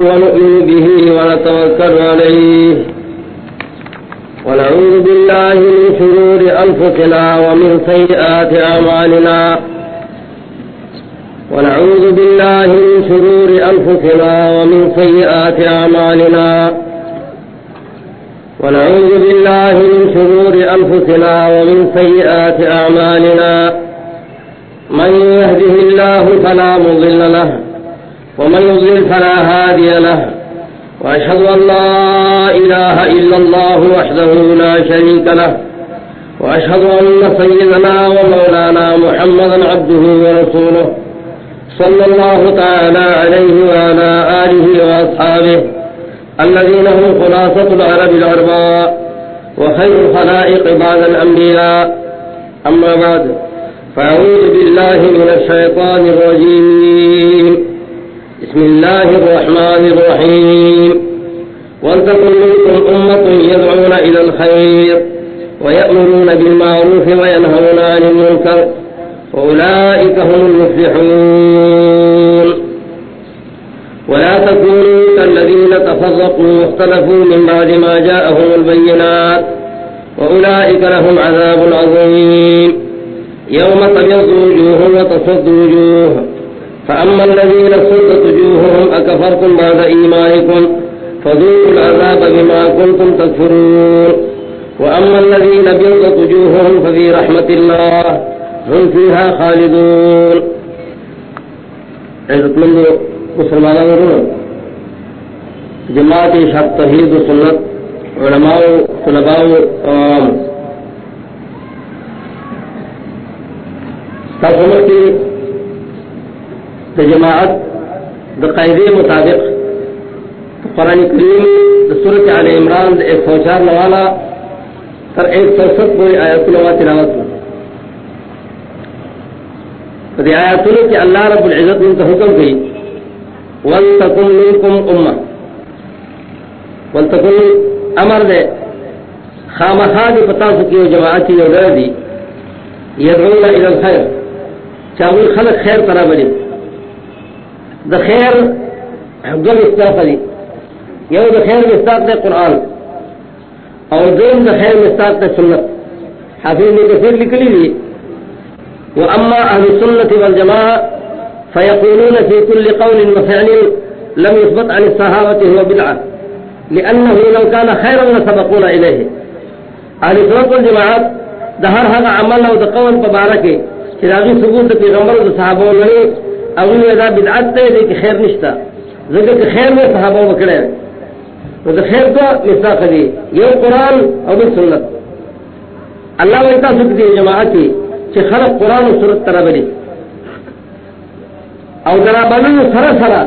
ونؤمن به ونتوكل عليه ونعوذ بالله من شرور أنفسنا ومن سيئات أعمالنا ونعوذ بالله من شرور أنفسنا ومن سيئات أعمالنا ونعوذ بالله من شرور أنفسنا ومن سيئات أعمالنا من يهده الله فلا مضل له ومن يضلل فلا هادي له وأشهد أن لا إله إلا الله وحده لا شريك له وأشهد أن سيدنا ومولانا محمدا عبده ورسوله صلى الله تعالى عليه وعلى آله وأصحابه الذين هم خلاصة العرب الأرباء وخير الخلائق بعد الأنبياء. أما بعد، فأعوذ بالله من الشيطان الرجيم. بسم الله الرحمن الرحيم. ولتكن منكم أمة يدعون إلى الخير ويأمرون بالمعروف وينهون عن المنكر وأولئك هم المفلحون. ولا تكونوا كالذين تفرقوا واختلفوا من بعد ما جاءهم البينات وأولئك لهم عذاب عظيم. يوم تبيض وجوه وتصد وجوه. فأما الذين صدت وجوههم أكفرتم بعد إيمانكم فذوقوا العذاب بما كنتم تكفرون وأما الذين بيضت وجوههم ففي رحمة الله هم فيها خالدون۔ عزت مند مسلمان جماعت شب توحید و سنت، علماء، طلباء عوام۔ سب کی جماعت دا قاعدے مطابق قرآن کریم دا صورت عال عمران دا ایک سو چار نوالا سر ایک سو ست کوئی آیت نوا تلاوت دی آیاتوں کی اللہ رب العزت ان کا حکم کی ولتکم منکم امہ ولتکم امر دے، خامخا دی پتا سکی جماعتی اور دی یدعون الى الخیر چاہوی خلق خیر طرح بلی دا خیر دو مستاق دی یو دا خیر مستاق دے قرآن اور دین دا خیر مستاق دے سنت حافظ نے کثیر لکلی دی وأما أهل السنة والجماعة فيقولون في كل قول وفعل لم يثبت عن الصحابة هو بدعة لأنه لو كان خيرا لسبقونا إليه أهل السنة والجماعة دهر هذا عمل أو دقول مباركه چراغی ثبوت پی غمبر و صحابہ اول ادا بدعت تے، دے کہ خیر نشتا. ذکر کہ خیر میں صحابہ بکڑے تو دے خیر تو مصداق دی. یہ قرآن اور سنت. اللہ ویتا سکتی جماعت کی کہ خلق قرآن و سنت طرح بلی او درا بلو سرا سرا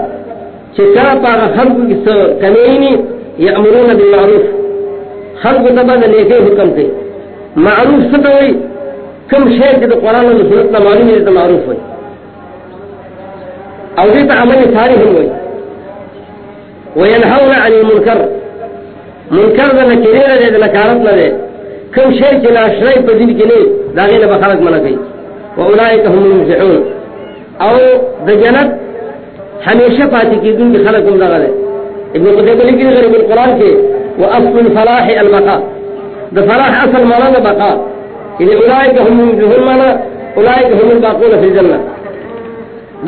کہ چرا پاگا خلق کی کمینی یعمرون بالمعروف. خلق تبا دا نیکے حکم تے. معروف ستوئی کم شیر کے تو قرآن و سنت نہ معلوم ہے معروف ہوئی. او دیتا عمل ساری ہوئی وینہون عن المنکر منکر دا نکرے دے دا نکارت نہ دے کم شیر کے ناشرائی پا دل کے لیے داغین بخلق منع گئی وَأُولَئِكَ هُمُ الْمُفْلِحُونَ. او دا جنت ہمیشہ پاتی کی دن کی خلق ہم لگا ابن قطب لکھی غریب القرآن کے وَأَصْلُ الْفَلَاحِ الْبَقَى دا فلاح اصل مانا دا بقا إذا أولئك هم المفلحون مانا أولئك هم الباقون في الجنة.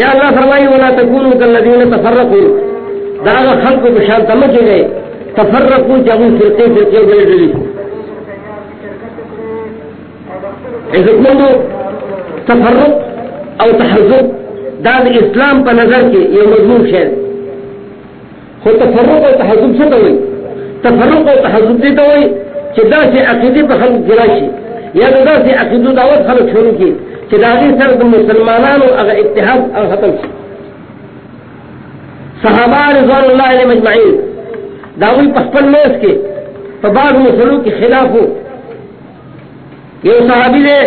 يا الله فرمائي ولا تكونوا كالذين تفرقوا. دعنا خلق بشان تمكي گئے تفرقوا جابوا فرقين فرقين بلد لي إذا كنتوا تفرق او تحزب، دا د اسلام په نظر کې یو مضمون شی خو تفرق او تحزب څه ته وایي؟ تفرق او تحزب دي ته وایي چې دا چې عقیده په خلق کې راشي. یا دا چې عقیده دعوت خلق شروع کی چې دا غي سره د مسلمانانو هغه اتحاد او ختم شي صحابه رضوان الله علیهم اجمعین دا وی په خپل میس کې په بعض مسلو کې خلاف وو یو صحابي دی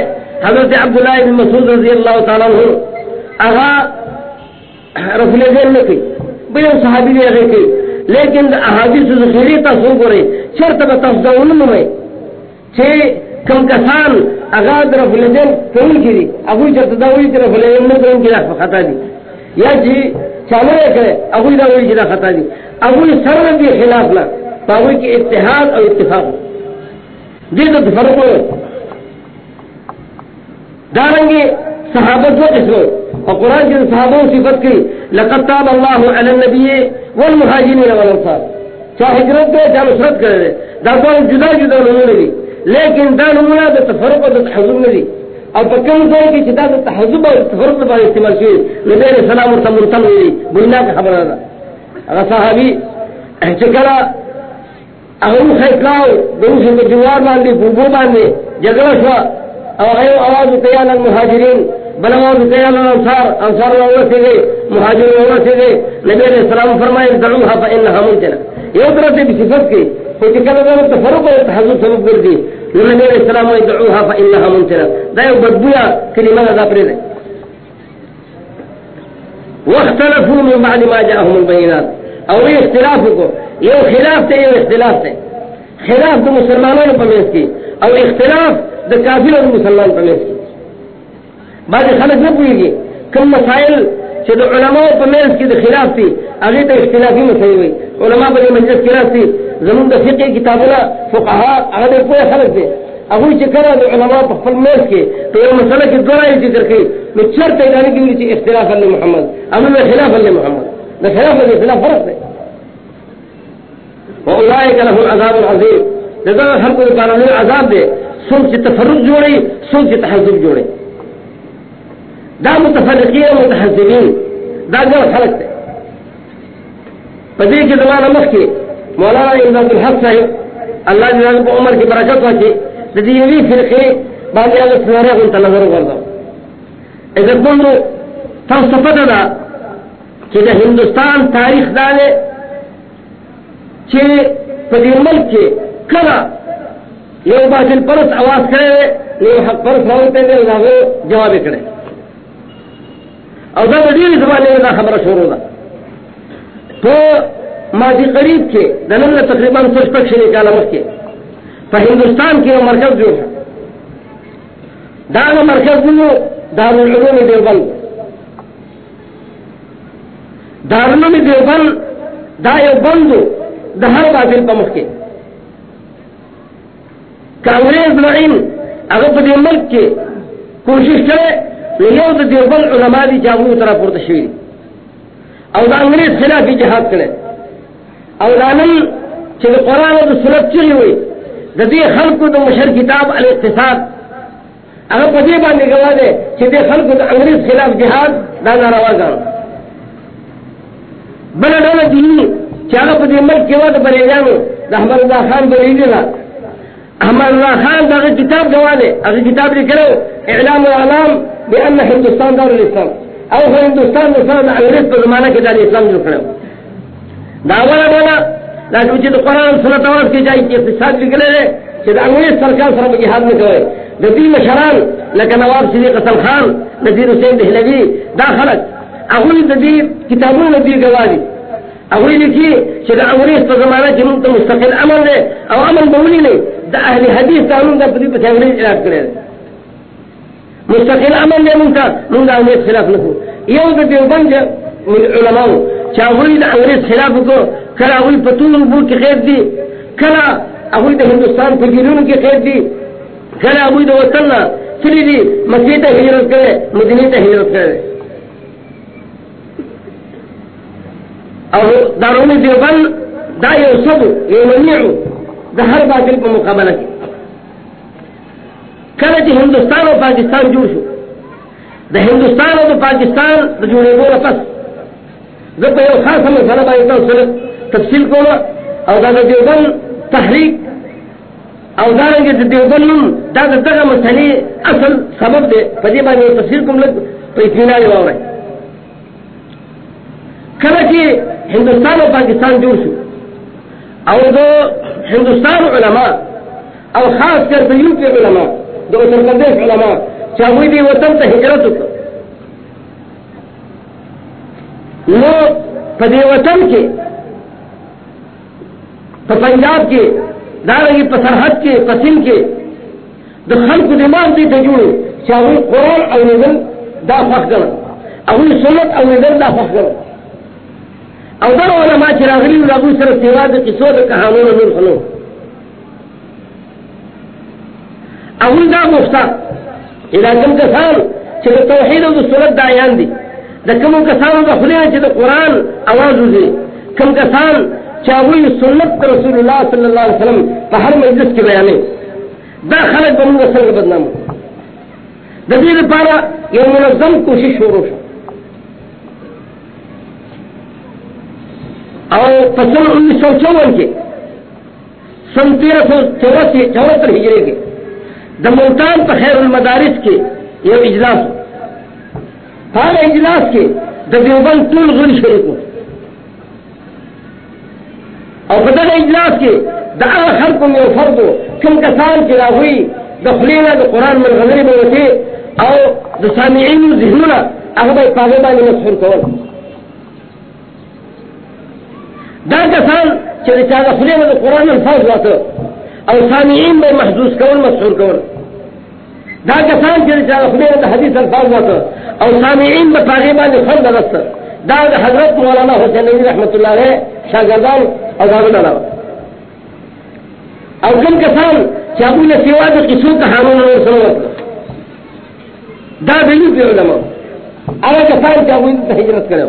حضرت عبداللہ بن مسعود رضی اللہ تعالیٰ عنہ اغا رسول دین نے کی بھئی صحابی نے اغا کی لیکن احادیث ذخیری تاسو کرے، چرت با تفضاون میں چھے کم کسان اغا رسول دین کون کی دی. ابو چرت داوی کی رسول دین نے کون کی رفع خطا دی. یا جی چالو کرے ابوئی دا وہی جدا جی خطا دی. ابوئی سر بھی خلاف نہ پاوئی کے اتحاد اور اتفاق. دے تو فرق ہو دارنگے صحابت و قسم اور قرآن کی صحابوں صفت کی، لقد تاب اللہ علی النبی والمہاجرین والانصار. چاہے ہجرت دے، چاہے نصرت کرے دے. دا جدا جدا نمونے دی. لیکن دا نمونہ دا تفرق و دا تحضر ندی اور پکم سے کہ چتا تو تحزب اور تفرق پر استعمال کی نبی علیہ السلام اور مرتل ہوئی بننا کا خبر رہا اگر صحابی چکرا اگر خیطلاو دو سے تو جوار باندھے بوبو باندھے جگڑا شوا اور غیر آواز قیال المہاجرین بل آواز قیال الانصار. انصار اللہ سے گئے مہاجر اللہ سے گئے نبی علیہ السلام فرمائے دعوها فإنها منتنا یہ طرح سے بھی صفت کی کوئی چکر تفرق اور تحزب سبب کر دی نبی علیہ السلام ادعوها فإنها منترة دا یو بدبویا کلمه دا پرې واختلفوا من بعد ما جاءهم البينات. او یہ اختلاف کو یہ خلاف تے یہ اختلاف تے خلاف دو مسلمانوں پر میس کی او اختلاف دو کافر اور مسلمان پر کی بعد خلق نہ پوئی گی کم مسائل چې د علماء په منځ کې د خلاف دي هغه ته اختلافي مسایل وي علماء په مجلس کې راځي زمون د فقه کتابونه فقها هغه په خلک دي هغه چې کړه د علماء په خپل منځ کې په یو مسله کې دوه یې ذکر کړي نو چرته اعلان کړي چې اختلاف الله محمد. امر خلاف الله محمد. د خلاف الله خلاف فرق دی واولئک لهم عذاب عظیم دغه خلکو لپاره عذاب دی سوچ تفرق جوړي سوچ تحزب جوړي دا متفرقی و متحذبین دا جو خلق دے پدی کی زمان مخ کی مولانا امداد الحق صاحب اللہ جنال کو عمر کی برکت واچی تدیوی فرقی باقی اگر سنارے گلتا نظر گردو اگر دونو توسفت دا کہ دا ہندوستان تاریخ دالے چھے پدی ملک کے کلا یہ باطل پرس آواز کرے یہ حق پرس راوتے دے جواب کرے او دا ډېر زمانه دا خبره شروع ده. په ماضي قریب کې، د نن تقریباً څو شپږ شنه کاله مخکې، په هندستان کې یو مرکز جوړ شو. دا مرکز نو دارالعلوم دیوبند. دارالعلوم دیوبند دا یو بندو د هر باطل په مخ کې. کانګریز لعین هغه په دې ملک کې کوشش کړي یو د دیوبند علماء دي چې هغه طرف شوی او د انګریز خلاف جهاد کړي او دا دانن چې قرآن او سنت چری وي د دې خلکو د مشر کتاب الاقتصاد. هغه په دې باندې غوا ده چې د خلکو د انګریز خلاف جهاد دا ناروا ګڼ بل ډول دي چې هغه په دې ملک کې و د بریلیانو د احمد الله خان بریلی نه احمد الله خان دا کتاب غوا ده هغه کتاب لیکلو اعلام الاعلام بأن هندوستان دار الاسلام او هندوستان مثلا انګریز په زمانہ کې د اسلام جوړ کړو دا ولا ولا دا چې د قرآن سنت اواز کې ځای کې اقتصاد لیکل دي چې د انګریز سرکار سره جهاد نه کوي د دې مشران لکه نواب صدیق حسن خان نذیر حسین دهلوی دا خلک هغه د دې کتابونو دې گواهی هغه لیکي چې د زمانہ کې موږ مستقل عمل دی او عمل بولی نه د اهل حدیث قانون د په دې په انګریز علاج کړی مستقل عمل دی موږ موږ د انګریز خلاف نه کوو یو د دیوبند علماء چې هغه د انګریز خلاف کو کله هغه په ټول بو خیر دي کله هغه د هندستان په ګیرونو کې خیر دي کله هغه د وطن نه سړي دي مکې ته هجرت کړي مدینه ته هجرت کړي او دارون دیوبند دا یو سب، یو منیعو د هر باطل په مقابله کې. کله چې هندستان او پاکستان جوړ شو. د هندستان او د پاکستان د جوړېدو نه پس زه په یو خاصه مسله باندې تاسو تفصیل کوم او دا د دیوبند تحریک او دا رنګه د دیوبند نوم، دا د دغه مسلې اصل سبب دی. په دې باندې تفصیل کوم، لږ په اطمینان واورئ. کله چې هندستان او پاکستان جوړ شو، او د هندستان علما او خاص کر د یو پی علما د اتر پردیش دی وطن ته هجرت وکړ نو په وطن کې په پنجاب کې دارنګه په سرحد کې په سند کې د خلکو دماغ دې ته جوړ چې هغه قرآن او نزل دا فخ کړ او سنت او نزل دا فخ کړ او در علماء چراغلی و لغو سر سوا د قصو د کہانونو نور خلو۔ اول دا گفتا الى کم کسان چھے دا توحید و دا سورت دا آیان دی. دا کم کسان دا خلیہ چھے دا قرآن آواز ہوزی کم کسان چاہوئی سنت رسول اللہ صلی اللہ علیہ وسلم پا ہر مجلس کی بیانے دا خلق بمونگا سنگ بدنام. ہو دا دیر پارا یہ منظم کوشش ہو روشا اور پسل انیس سو چون کے سن تیرہ سو چوراسی چوہتر ہجرے کے دا ملتان پر خیر المدارس کے یہ اجلاس۔ ہر اجلاس کے، دا دیوبند طول غل شریف اور بدل اجلاس کے، دا ہر کو میں فرد ہو، کم کسان کی ہوئی دا خلینا دا قرآن من غزری میں ہوتے اور دا سامعین ذہنونا اغبائی پاگبانی مسخور کول۔ دا کسان چې چا د خلیمه د قران الفاظ واته او سامعين به محسوس کول مسحور کول دا کسان چې چا د خلیمه حدیث الفاظ واته او سامعين به پاغي باندې خند غست دا حضرت مولانا حسین علی رحمت الله علیه شاګردان او داونه او کوم کسان چې ابو له سیوا د قصو کہانونو سره دا به یو علماء. هغه کسان چې ابو ته هجرت کړو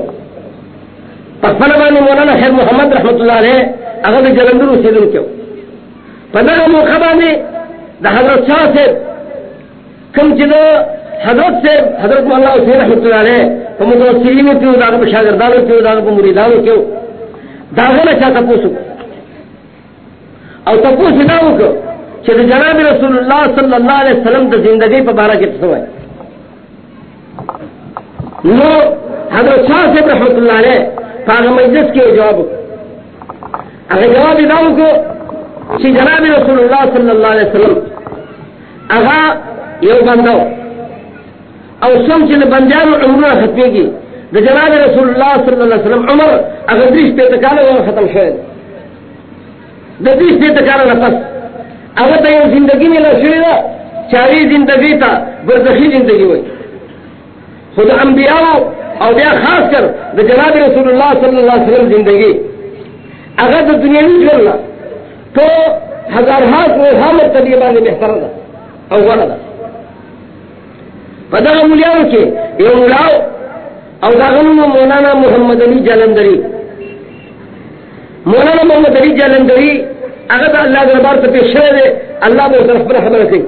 پخپل مولانا خیر محمد رحمت الله علیه هغه جلندر اوسیدونکو په دغه موقع باندې د حضرت شاه صاحب، کوم چې حضرت صاحب، حضرت مولانا حسین رحمت الله علیه، په متوسلینو کې دغه په شاګردانو کې دغه په مریدانو کې داغه نه چاته پوسو او تاسو دا وکړو چې د جناب رسول الله صلی الله علیه وسلم د ژوندۍ په اړه کې څه وایي. نو حضرت شاہ صاحب رحمت اللہ علیہ پاغ مجلس کے جواب اگر جواب اداؤں کو شی جناب رسول اللہ صلی اللہ علیہ وسلم اگا یو بندو او سم چل بندیانو عمرہ ختمی کی دا جناب رسول اللہ صلی اللہ علیہ وسلم عمر اگر دریش پہ تکالا وہ ختم شاید دا دریش پہ تکالا نفس۔ اگر تا یو زندگی میں لشوی دا چاری زندگی تا برزخی زندگی ہوئی۔ خود انبیاء اور بیا خاص کر دا جناب رسول اللہ صلی اللہ علیہ وسلم زندگی۔ اگر تو دنیا نہیں کرنا تو ہزار ہاتھ میں ہم تجربہ نے بہتر تھا اور غلط تھا پتا ملیاؤں کے یہ ملاؤ اور داغن مولانا محمد علی جالندری مولانا محمد علی جالندری اگر اللہ دربار سے پیش شرے دے، اللہ کو طرف پر خبر رکھے۔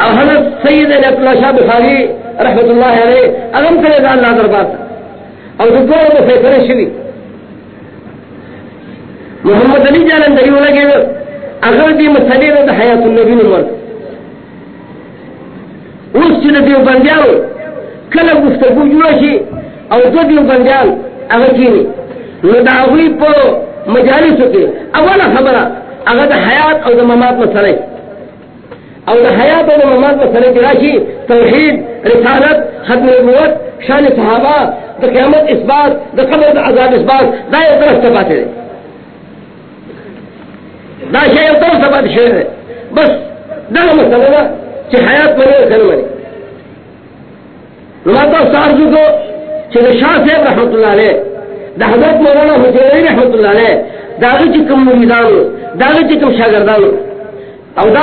اور حضرت سید اپنا شاہ بخاری رحمت اللہ علیہ اغم کرے گا اللہ دربار اور دکھو وہ فیصلے شری محمد علی جان دری لگے اگر بھی مسئلے میں حیات النبی نے مرد اس چیز دیو بندیاں کل گفتگو جوڑا شی اور دو دیو بندیاں اگر کی نہیں نداوی پو مجالس کے اولا خبرہ اگر دا حیات اور ممات مسئلے او دا حیات او دا ممات مسئلے کی راشی توحید رسالت، ختم نبوت شان صحابہ دا قیامت اس بات دا قبر دا عذاب اس بات دا یہ طرف سے باتیں دا بس دا مسئلہ دا حیات سارجو کو صاحب رحمت اللہ علیہ دا حضرت مولانا حسین رحمت اللہ دا چی کم دا غی او دا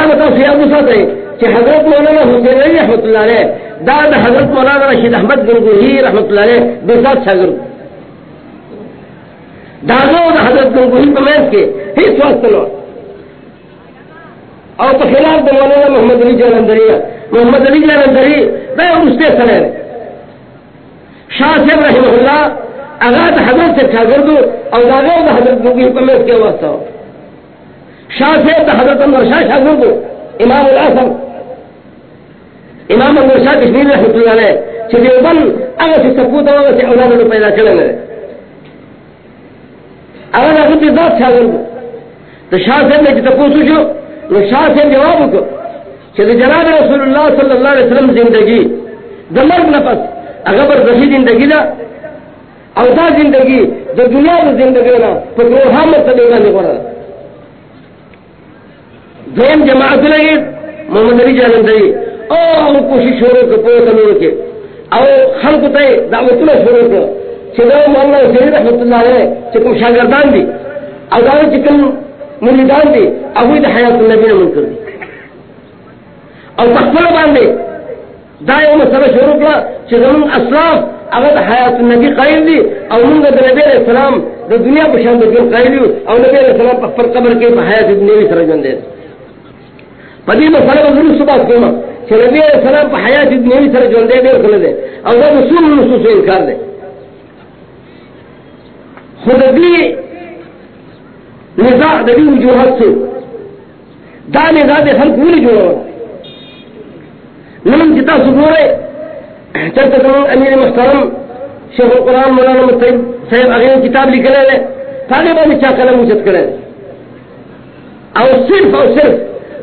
حضرت مولانا حسین رحمت اللہ علیہ دا دا حضرت مولانا رشید احمد گنگوہی رحمت اللہ علیہ دو ساتھ دا حضرت گنگوہی میز کے ہی سواست اور تو خلاف دا مولانا محمد علی جلندری محمد علی جلندری دا یا مستے سنے۔ شاہ صاحب رحمہ اللہ اگا حضرت سے شاگر دو اور دا دا حضرت گنگوہی پر میز کے واسطہ ہو شاہ سے حضرت انور شاہ شاہ کو امام الاسم امام انور شاہ کشمیر رحمۃ اللہ علیہ۔ چلی بن، اگر سے سپوت اگر سے اولاد کو پیدا کرے میرے اگر اگر بھی ذات شاہ کو تو شاہ سے میں جتنا پوچھو جو شاہ سے جواب کو چلی جناب رسول اللہ صلی اللہ علیہ وسلم زندگی دمرد نفس اگر رسی زندگی دا اوتا زندگی، جو دنیا میں زندگی نا تو روحا ہاں میں سبھی کا نہیں پڑا دویم جماعت لگے محمد علی جی جالندری او کوشش شروع کے پوت نور کے۔ او خلق تے دعوتنا شروع کے چې دا مولانا حسین رحمت الله علیه چې کوم شاګردان دي او دا چې کوم مریدان دي. هغه د حیات النبی نه منکر دي. او خپل باندې دا یو مسله شروع کړه چې زمون اسلاف هغه د حیات النبی قائل دي او موږ د نبی رسول سلام د دنیا په شان د دین قائل یو او نبی رسول سلام په خپل قبر کې په حیات النبی سره ژوند دي په دې مسله باندې څه بات کوم چې نبی رسول سلام په حیات النبی سره ژوند دي ډېر کړل دي او دا رسول نصوص انکار دي خود دې نزاع د دې وجوهات څه دا نزاع د خلکو ولې جوړول نن چې تاسو ګورئ چلته زمون امیر محترم شیخ القرآن مولانا مطیب صاحب هغه کتاب لیکلی دی هغې باندې چا قلم اوچت کړی او صرف او صرف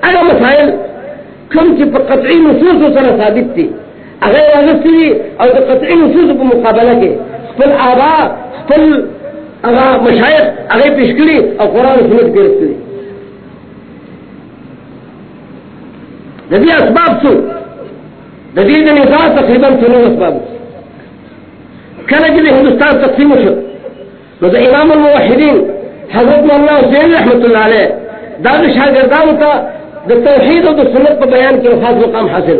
هغه مسائل کوم چې په قطعي نصوصو سره ثابت دي. هغه یې اخیستي دي او د قطعي نصوصو په مقابله کې خپل آبا، خپل هغه مشایخ هغه پیش کړي او قرآن سنت ګرفت کړي د اسباب څه د دې د نزاع تقریباً څلور اسباب کله چې هندستان تقسیم شو، نو امام الموحدین، حضرت مولانا حسین رحمت الله علیه، دا د شاګردانو ته د توحید او د سنت په بیان کې خاص مقام حاصل.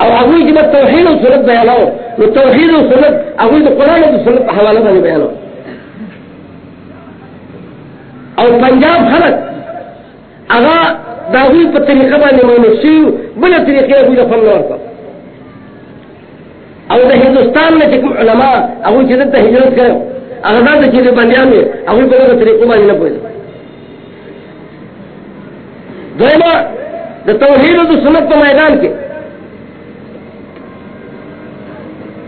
او هغه چې د توحید او سنت بیانو نو توحید او سنت هغه د قران او سنت په حواله بیانو پنجاب خلک هغه داوی په طریقه باندې مونږ شو بل طریقې هغه فن ورته او د هندستان نه کوم علما هغه چې د هجرت کړو هغه دا چې د باندې هغه په دغه طریقو باندې نه پوهیږي دویمه د توحید او د سنت په میدان کې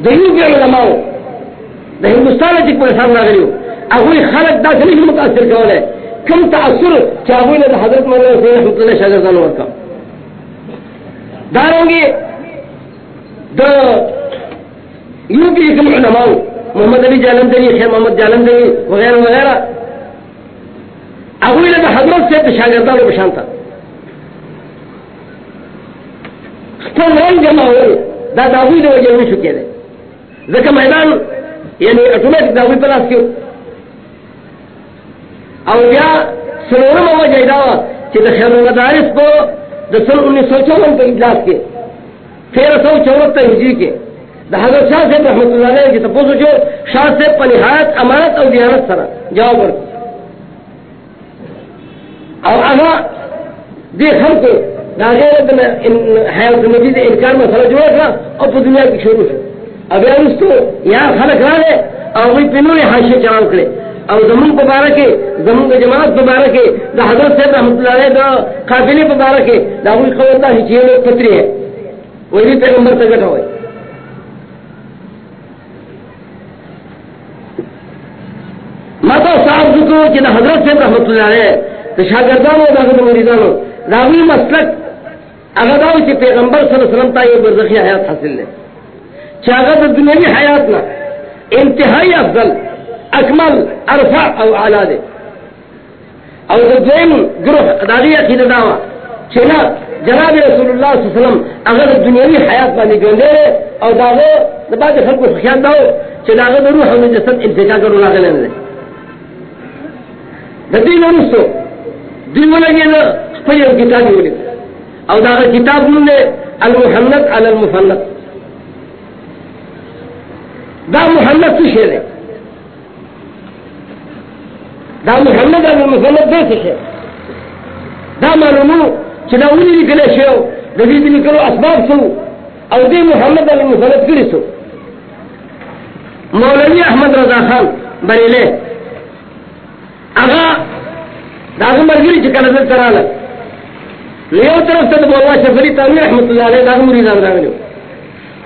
د یو کې د هندستان چې کوم انسان راغلیو هغه خلک دا څه متاثر کولای. کم تاثر چاہوئی نے حضرت مولانا حسین شاگردان ورکا داروں گے دو یو پی کم علماء محمد علی جالندری خیر محمد جالندری وغیرہ وغیرہ اگوئی نے حضرت سے تو شاگردان کو پشان تھا تو جمع ہوئے دا داوی دو وجہ ہوئی چکے رہے میدان یعنی اٹومیٹک داوی پلاس کیوں او بیا سلورم وجه دا چې د خیر المدارس په، د سن 1954 په اجلاس کې 1374 هجری کې. د حضرت شاه صاحب رحمت الله علیه چې تاسو جو شاه صاحب په نهایت امانت او دیانت سره جواب ورکړ. او هغه دې خلکو، دا غیر د حیات النبی د انکار مسله جوړ کړه او په دنیا کې شروع شو او بیا وروسته یا خلک راغله او وی په نوې حاشیه چلاو کړي او زمون په باره کې زمون د جماعت په باره کې د حضرت صاحب رحمت الله علیه د قافلې په باره کې دا وی قول دا چې یو پتري ہے وہی پیغمبر ته ګټه وای ماته صاحب ذکر چې د حضرت صاحب رحمت الله علیه د شاګردانو او د مریدانو دا وی مسلک هغه دا چې پیغمبر صلی الله علیه وسلم ته یو برزخی حیات حاصل لې چې هغه د حیات نه انتهایی افضل، اکمل ارفع او اعلی دی او د دویم ګروه داغي عقیده دا چې جناب رسول الله صلی الله علیه وسلم هغه د دنیوي حیات باندې ژوند او داغه د بعد خلکو خیال دا چې داغه د روح او جسد انتقال کړو راغلی نه د دې ورسو دی ولګي نو خپل یو کتاب ولیک او داغه کتاب نوم دی المحنت علی المفنت دا محنت څه شی دی؟ دا محمد علی المسلط دے سکے دا معلومو چې دا ولي لیکل شي د دې اسباب څه او دې محمد علی المسلط کړی څه مولوی احمد رضا خان بریله هغه دا مرګري چې کله دلته رااله یو طرف ته مولا شفری تعمیر رحمت الله علیه دا مریدان راغلي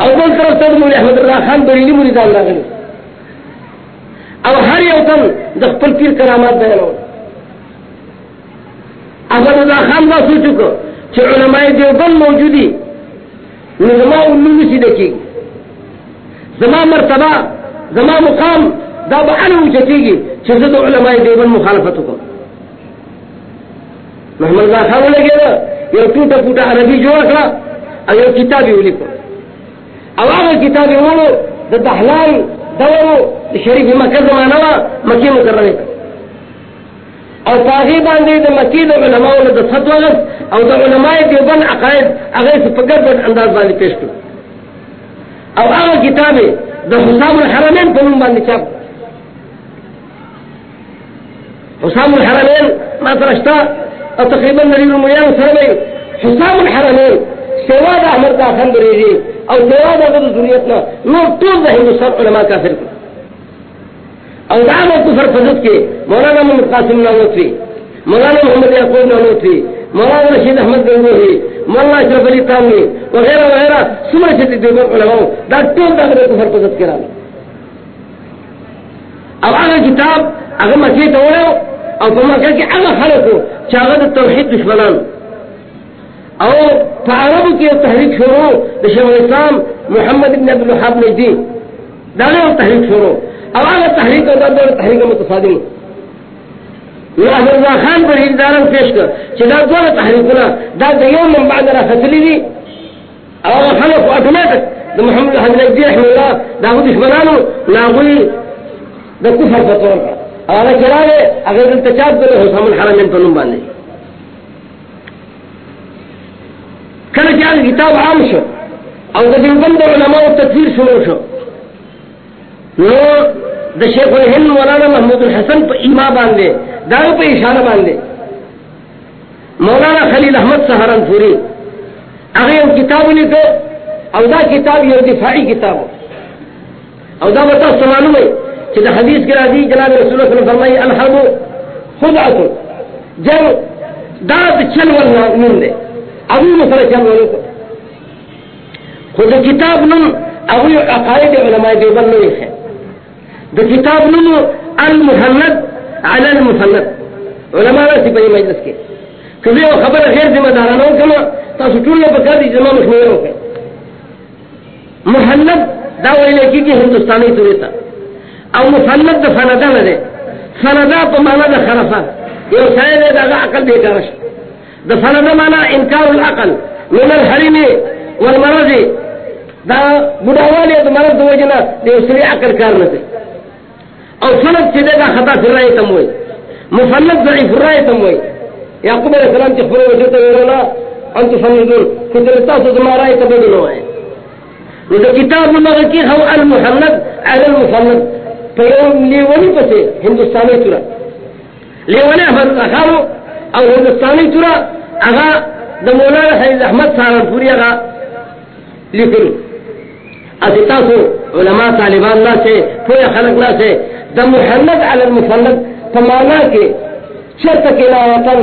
او بل طرف ته مولوی احمد رضا خان بریلی مریدان راغلي. او هر یو تن د خپل پیر کرامات بیانول. احمد رضا خان دا سوچو کو چې علماء دیوبند موجودي نو زما علوم سیده کېږي زما مرتبه، زما مقام دا به اړه اوچتېږي چې زه د علماء دیوبند مخالفت وکړم. محمد رضا خان ولګېده، یو ټوټه پوټه عربي جوړ کړه او یو کتاب یې ولیکو او هغه کتاب یې وړو، د دهلان د دورو شریف مکہ زمانہ وا مکی مکرمه او پاغي باندې د مکی د علماء له فتوا او د علماء دیوبند عقاید هغه په ګډ انداز باندې پیښ کړ او هغه کتاب د حسام الحرمین په نوم چاپ حسام الحرمین، ما ترشتا او تقریباً نریل الملیان سره حسام الحرمین سوا د احمد کا داخل بریږي جی، او سوا د غو ذریتنا نو ټول د هندوستان علما کافر کړ او دا نو کفر فضت کې مولانا محمد قاسم نانوتوی مولانا محمد یعقوب نانوتوی مولانا رشید احمد گنگوہی، مولانا اشرف علی تامی، وغیرہ وغیرہ، سمر سے دیگر علماء، دا ټول دا کفر فضت کرا او هغه کتاب هغه مکه ته وړو او په مکه کې هغه خلکو چې هغه توحید دشمنان۔ او عربو کی تحریک شروع شیخ الاسلام محمد ابن عبد الحاب نجدی. دانے اور تحریک شروع. اب آگے تحریک ہوتا دور تحریک متصادم. احمد اللہ خان پر ایک پیش کر چدا دور تحریک ہونا دا دیوم من بعد را فتلی دی اور خلق آٹومیٹک دا محمد الحب نجدی رحمه اللہ دا خود دشمنانو ناغوی دا کفر فتور کا اور اگر چلاوے اگر دلتچاب کرے حسام الحرمین پر نمبان نہیں کله چې کتاب عام شو، او د دیوبند علماء تفسیر شروع شو، نو د شیخ الهند مولانا محمود الحسن په ایما باندې، دا په اشاره باندې. مولانا خلیل احمد سہارنپوری هغه یو کتاب لیکو او دا کتاب یو دفاعی کتاب. او دا وتا سمانو وي چې د حدیث کې راځي، جناب رسول الله صلی الله علیه وسلم فرمایي الحرب خدعه جنگ دا چل ول نوم دی. ابو مسئلہ چل رہے کو خود کتاب نم ابو عقائد علماء دیوبند میں ہے دا کتاب نم المحمد علی المسند۔ علماء سی پہی مجلس کے کبھی وہ خبر غیر ذمہ دارانوں کما تا سٹول نے بکا دی جمع مشمیروں کے محمد دا ویلے کی کہ ہندوستانی توی تا او مفند دا فندا نہ دے۔ فندا پا مانا دا خرفا یہ سائے دے دا عقل دے کارش دفن دمانا انکار العقل من الحرم والمرض دا بڑاوالی دا مرض دو جنا دے اسری عقل کار نتے او فلد چی دے دا خطا فر رائے تموئی مفلد ضعیف رائے تموئی یعقوب علیہ السلام چی خبر وجود ویرولا انتو فلدون کتر سو دما رائے تبدلو ہے نو کتاب نمغا کی خو المحمد علی المفلد پیغم لیونی پسے ہندوستانی تورا لیونی اخارو او ہندوستانی تورا اگا دا مولانا حیز احمد سارن پوری اگا لکھن اتتا سو علماء طالبان نا سے پویا خلق نا سے دا محمد علی المفند فمانا کے شرط کلاوتن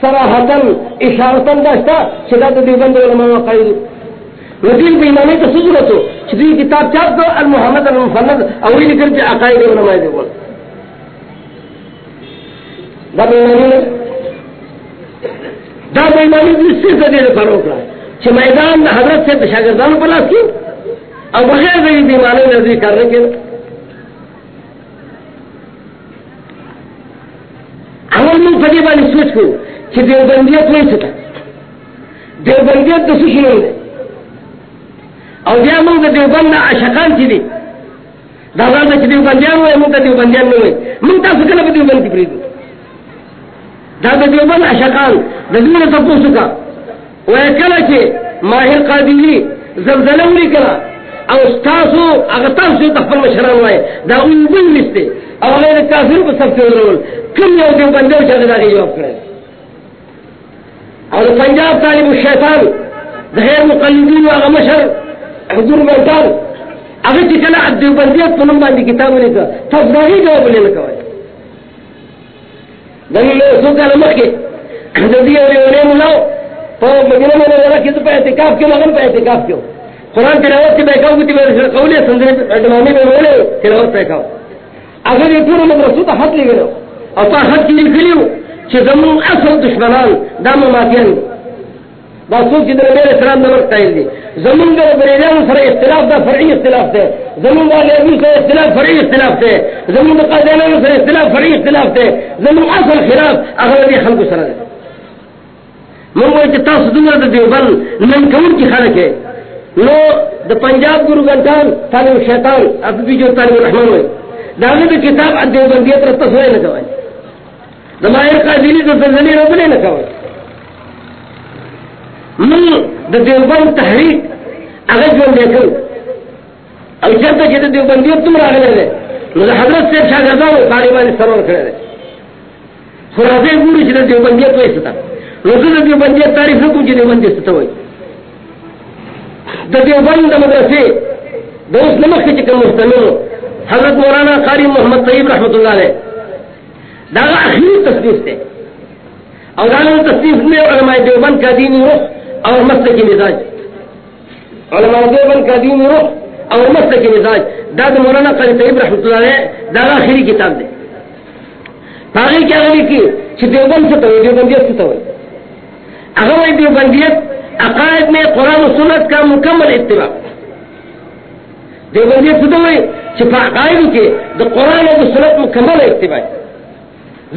صراحتن اشارتن داشتا چدا دا دیوبند علماء قائد ندیل بیمانی تا سجرتو چدی کتاب چاپ دو المحمد المفند اولی لکن چی عقائد علماء دیوبند دا بیمانی دا بےمانی صرف دے پر روکا کہ میدان میں حضرت سے شاگردان پلاس کی اور بغیر گئی بیماری نزدیک کرنے کے عمل من فدی والی سوچ کو کہ دیوبندیت نہیں سکتا دیوبندیت تو سوچ نہیں دے اور دیا من کا دیوبند اشکان تھی دی دادا میں دیوبندیان ہوئے من کا دیوبندیان نہیں ہوئے من کا سکنا دیوبند کی پریدو دا دا دیوبند اشکان دا دین تپوسو کا ویکلا چه ماهر قادیلی زلزلولی کلا او استاسو ستاسو اغتاسو تخفل مشران وای، دا اون بل لسته او غیر کافر کو سب سے رول کم یو دیوبند دیو چاگه دا غی جواب کرے او دا پنجاب طالب الشیطان دا غیر مقلدین و اغا مشر، حضور مرکار اگر چی کلا دیوبندیت پنم باندی کتابو لکا تب دا غی جواب لینا کوای دنی لے سو کالا مخی حضرتی علی علی ملاو تو مدینہ میں نظرہ کی تو پہ اعتکاف کیوں؟ مغن پہ اعتکاف کیوں؟ قرآن تلاوت کی بیکاو کی تیوے قولی سندری ادمامی میں بولے، تلاوت بیکاو اگر یہ پورا مدرسو تا حد لے گئے اور تا حد کی لکھلیو چھ زمون اصل دشمنان دام ماتین باسو کی جی در میرے سلام نمر قائل دی زمون در بریلیان سر اختلاف دا فرعی اختلاف دے زمون دا لیبی سر اختلاف فرعی اختلاف دے زمون دا قادیان سر اختلاف فرعی اختلاف دے زمون اصل خلاف اغلبی خلق سر دے من وای چې تاسو دومره د دیوبند نن کول کی نو د پنجاب گرو گنٹان طالب شیطان اب بھی جو طالب الرحمان ہوئے. داغے کتاب ادیو بندیت رتس ہوئے نہ کوائے. دمائر قادری تو زلزلی روکنے نہ کوائے. من د دیوبند تحریک اگر جو دیکھو او چرته چې د دیوبندیت تم راغله ده نو د حضرت سے شاګردانو طالبان سرور کړل دي خلاصې ګوري چې د دیوبندیت وایي څه نو زه د دیوبندیت تعریف نه کوم چې دیوبندیت څه وایي. د دیوبند د مدرسې، د اوس نمخ کې کوم مستمر حضرت مولانا قاری محمد طیب رحمت اللہ علیہ دا اخیری تصنیف تھے اور داغ تصنیف میں علماء دیوبند کا دینی رخ اور مسل کی مزاج. علماء دیوبند کا دینی رخ اور مسل کی مزاج داد مولانا قاری طیب رحمت اللہ علیہ داغ آخری کتاب دے. تاغی کیا غلی کی؟ چھ دیوبند سے تو دیوبندیت سے تو اگر وہ دیوبندیت عقائد میں قرآن و سنت کا مکمل اتباع دیوبندیت سے ہوئی چھپا عقائد کے دا قرآن و سنت مکمل اتباع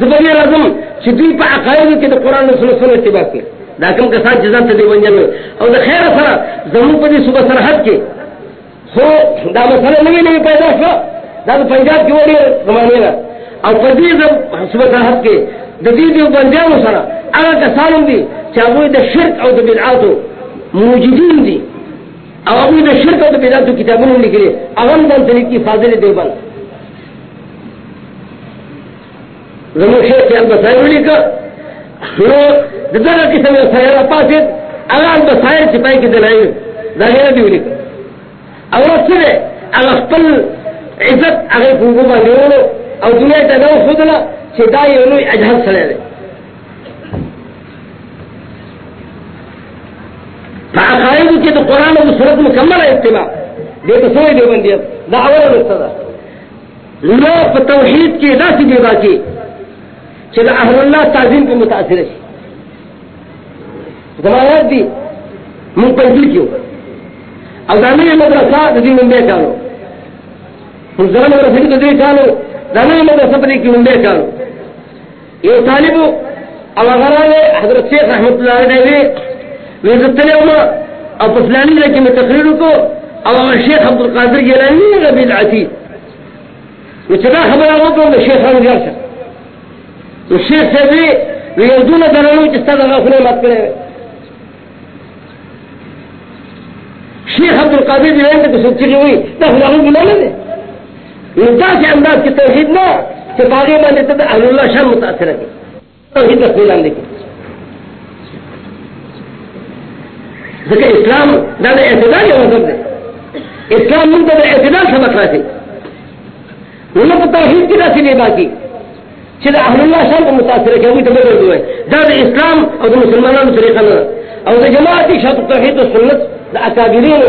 زبری اعظم چھپی پا عقائد کے دا قرآن و سنت سنت اتباع کے داکم کے ساتھ جزان سے دیوبندیت میں اور دا خیر سرا زمون پا دی صبح سرحد کے سو دا مسئلہ نوی نوی پیدا شو دا دا پنجاب کی وڑی زمانے گا اور پا دی صبح سرحد کے دا دی دیوبندیت سرا اگر کسانوں دی چاہوئی دا شرک او دا بدعاتو موجودین دی او ابو دا شرک او دا بدعاتو کتابوں نے لکھ لیے اغم دن تلیت کی فاضل دے بند زمو شیخ کی البسائر لکھا نو دا دا قسم سائر پاسد اگر البسائر چپائی کی دلائی ظاہرہ دیو لکھا او رسلے اگر خپل عزت اگر کنگو باندیونو او دنیا تا نو خدلا خودلا چھ دائی انوی اجہل سلے دے فعقائد کے تو قرآن و سورت مکمل ہے اتباع دے تو سوئے دے بندی دا اول مستدا لو توحید کی ادا سی دیبا کی چل اہل اللہ تعظیم پہ متاثر ہے۔ زمانات دی من پنجل کیوں؟ او مدرسہ دی منبے کانو۔ ہم زمان مدرسہ کی دی کانو دامی مدرسہ پر کی منبے کانو۔ یہ طالب او اگر حضرت شیخ رحمت اللہ علیہ ویزتنے ہوما او پسلانی لکی میں تقریر کو او شیخ عبدالقادر گیلانی ربی العتید۔ وچنا خبر آگو تو میں شیخ آنو سے بھی ویزدون دلالو چستا دا غافنے مات کرے شیخ عبدالقادر گیلانی تو سب چلی ہوئی دا خلاقو گلانے دے دا سے انداز کی توحید نا کہ باغی مانے تا اہل اللہ شام متاثر ہے توحید تفصیل آن دیکھیں اسلام دا اعتدال یا مطلب دے اسلام من دا اعتدال سبق رہا تھی انہوں کو توحید کی راسی نہیں باقی چلے اہل اللہ شام کو متاثر ہے کہ وہی تو بدل ہوئے۔ دا دا اسلام اور دا مسلمانان طریقہ نہ۔ اور دا جماعتی شاط توحید و سنت دا اکابرین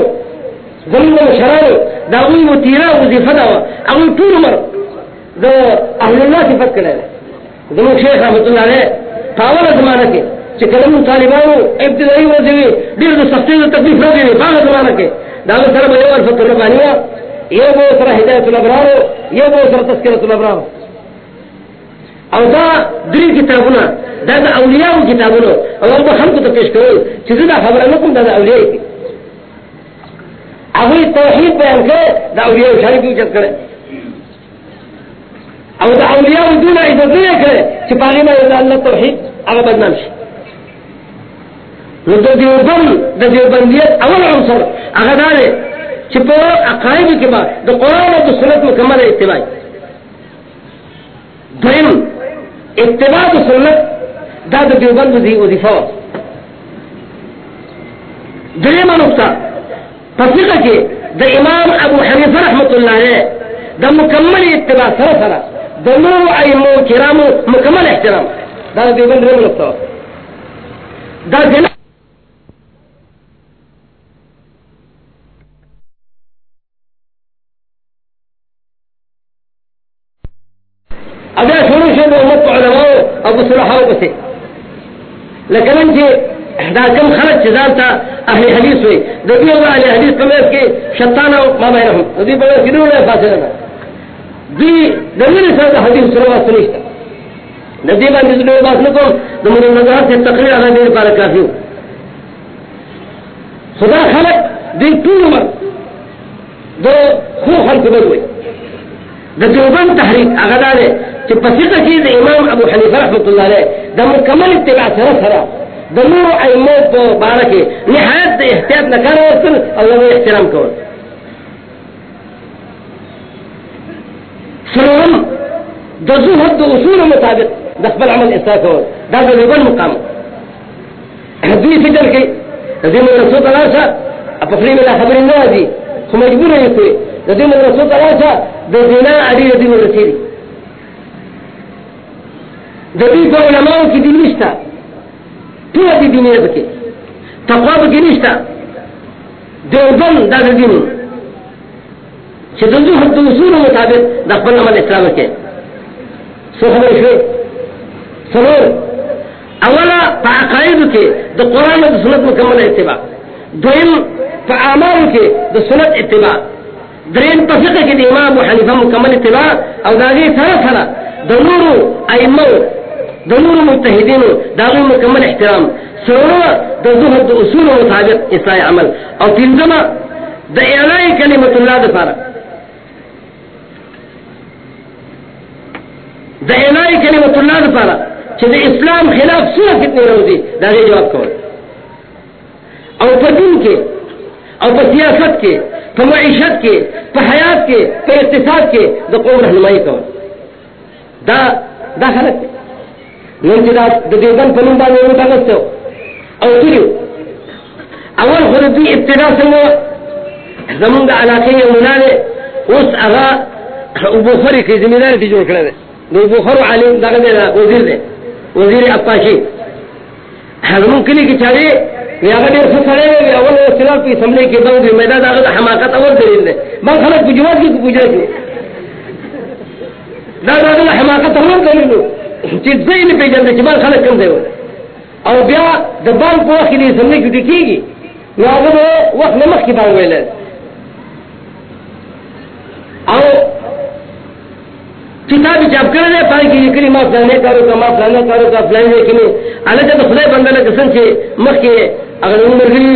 زمین مشران دا اوی و تیرا وظیفہ دا اوی طول عمر دا اہل اللہ صفت کرے۔ زمین شیخ رحمت اللہ علیہ تاول زمانہ کے چې کلمو طالبانو ابتدایي وځوي ډېر د سختۍ او تکلیف راغلی هغه زمانہ کې دا سره به یو الفت ربانیه یو به سره هدایت الابرار یو به سره تذکرۃ الابرار۔ او دا درې کتابونه، دا د اولیاء کتابونه. او هغه خلکو ته پیش کول چې دا خبره نه کوم، دا د اولیاء کې. هغه توحید بیان کړي دا اولیاء شریک یو چت کړي او دا اولیاء دونه عزت نه کړي چې پالیمه الله توحید هغه بدنام شي. نو د دیوبند، د دیوبندیت اول عنصر هغه دا دی چې په عقاید کې با د قران او د سنت مکمل اتباع دویم اتباع و سنت دا دا دیوبند دی وظیفه درېمه نقطه په فقه کې د امام ابو حنیفه رحمت اللہ علیه دا مکمل اتباع سر سر، دا نور ایمو کرامو مکمل احترام۔ دا د دیوبند درېمه نقطه دا لیکن ان کے دا کم خلق چزان تا اہل حدیث ہوئی دبی اللہ اہل حدیث پمیس کے شتانا ما بینہم دبی پمیس کی دور لیے فاصلہ نا دی دبی رسال دا حدیث صلی اللہ سنشتا نبی بان جس لیے باس نکم دمون نظر سے تقریر آنا دیر پارا کافی ہو خدا خلق دی طول عمر دو خو خلق بدوی دا دیوبند تحریک اغدا دے، چی پسیقہ چیز امام ابو حنیفہ رحمت اللہ علیہ دا مکمل اتباع سرا سرا، دا نور ایموت پو بارکی نحایت دا احتیاط نکانا ورکل اللہ احترام کور۔ سلورم دا زہد دا اصول مطابق دا خبر عمل اصلاح کور، دا دا دیوبند مقام۔ دوی فکر کی دا دیو رسول اللہ سا اپفری میں خبر اندازی دی خو مجبور ہے کوئی دا دیو رسول اللہ سا دا زنا علی دا دیو رسیدی دبی کو علماء کی دین نشتا تو دی دین ہے بکے تقوا کی نشتا دیوبند دا دین. چې د دوه حد اصول مطابق د خپل عمل اسلام کې. څه خبرې شوې؟ سلور اولا په عقاید کې د قران او سنت مکمل اتباع دویم په اعمال کې د سنت اتباع. درین په فقه کې د امام ابو حنیفه مکمل اتباع. او دا دې سره سره د نورو ائمه دونوں متحدین دارو مکمل احترام. سرورا دا زہد اصول و مطابق اصلاح عمل. اور تنظمہ دا اعلائی کلمت اللہ دا پارا. دا اعلائی کلمت اللہ دا پارا. چھے دا اسلام خلاف سورہ کتنی روزی. دا دے جواب کول. اور پا دین کے اور پا سیاست کے پا معیشت کے پا حیات کے پا اقتصاد کے، دا قوم رہنمائی کول دا دا خلق نن چې دا د دیوبند په نوم باندې ورته غوښتو او کړیو اول خو دې ابتدا څنګه زمونږ علاقې یو ملاله اوس هغه ابو بخاری کې زمیندار دي جوړ کړل نو ابو بخاری عالم دغه دی وزیر دی وزیر اپاشي هغه کلی کې چاري یا هغه ډېر څه سره دی اول استلال په سملې کې باندې میدان دغه حماقت اول دلیل دی ما خلک په جواب کې پوښتنه دا دغه حماقت اول دلیل دی چې زین په جنت چې بل خلک کم دی او بیا د بال په وخت کې زمونه کې ډکیږي نو هغه وخت نه مخکې باندې ویل او کتاب چاپ کړل دی پای کې لیکلي ما ځانې کارو کا ما ځانې کارو کا پلان دی کې الګا د خدای بنده له قسم چې مخکې هغه عمر غلي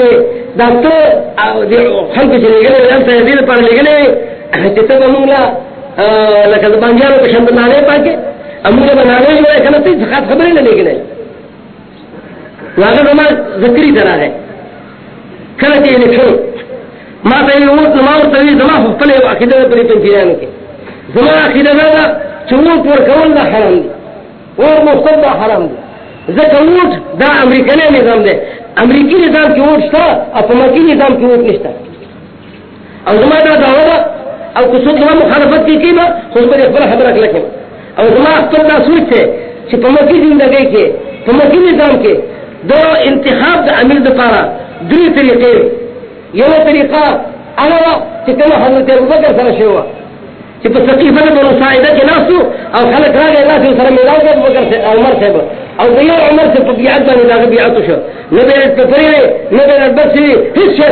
دا ته او د خلکو چې لګلې دلته دې په لګلې چې ته موږ لا لکه د په شند پاکه بنانے جو ہے کہنا تھی خاص خبریں نہ لیکن واقع زما ذکری طرح ہے کله چې لکھو ما ته یو ما ورته زما خپل عقیده پرې پنځیان کې زما عقیده دا چې وو پر کول دا حرام دي او مستد دا حرام دي ځکه ووټ دا امریکایي نظام دی. امریکایي نظام کې ووټ شته، او په مکی نظام کې ووټ نشته. او زما دا دعوه او که څوک زما مخالفت کوي کیما خو په خپل خبره کړم او زما خپل دا سوچ ته چې په مکی زندګۍ کې، په مکی نظام کې دو انتخاب د امیر د پاره درې طریقې یو طریقه هغه چې کله حضرت ابوبکر سره شو چې په سقيفه د بنو ساعده کې ناسو او خلک راغی الله تعالی سره میلاو کې ابوبکر سے عمر صاحب او د عمر سے په بیعت باندې دا بیا بیعت شو نبی په فرې نبی البصري هیڅ شي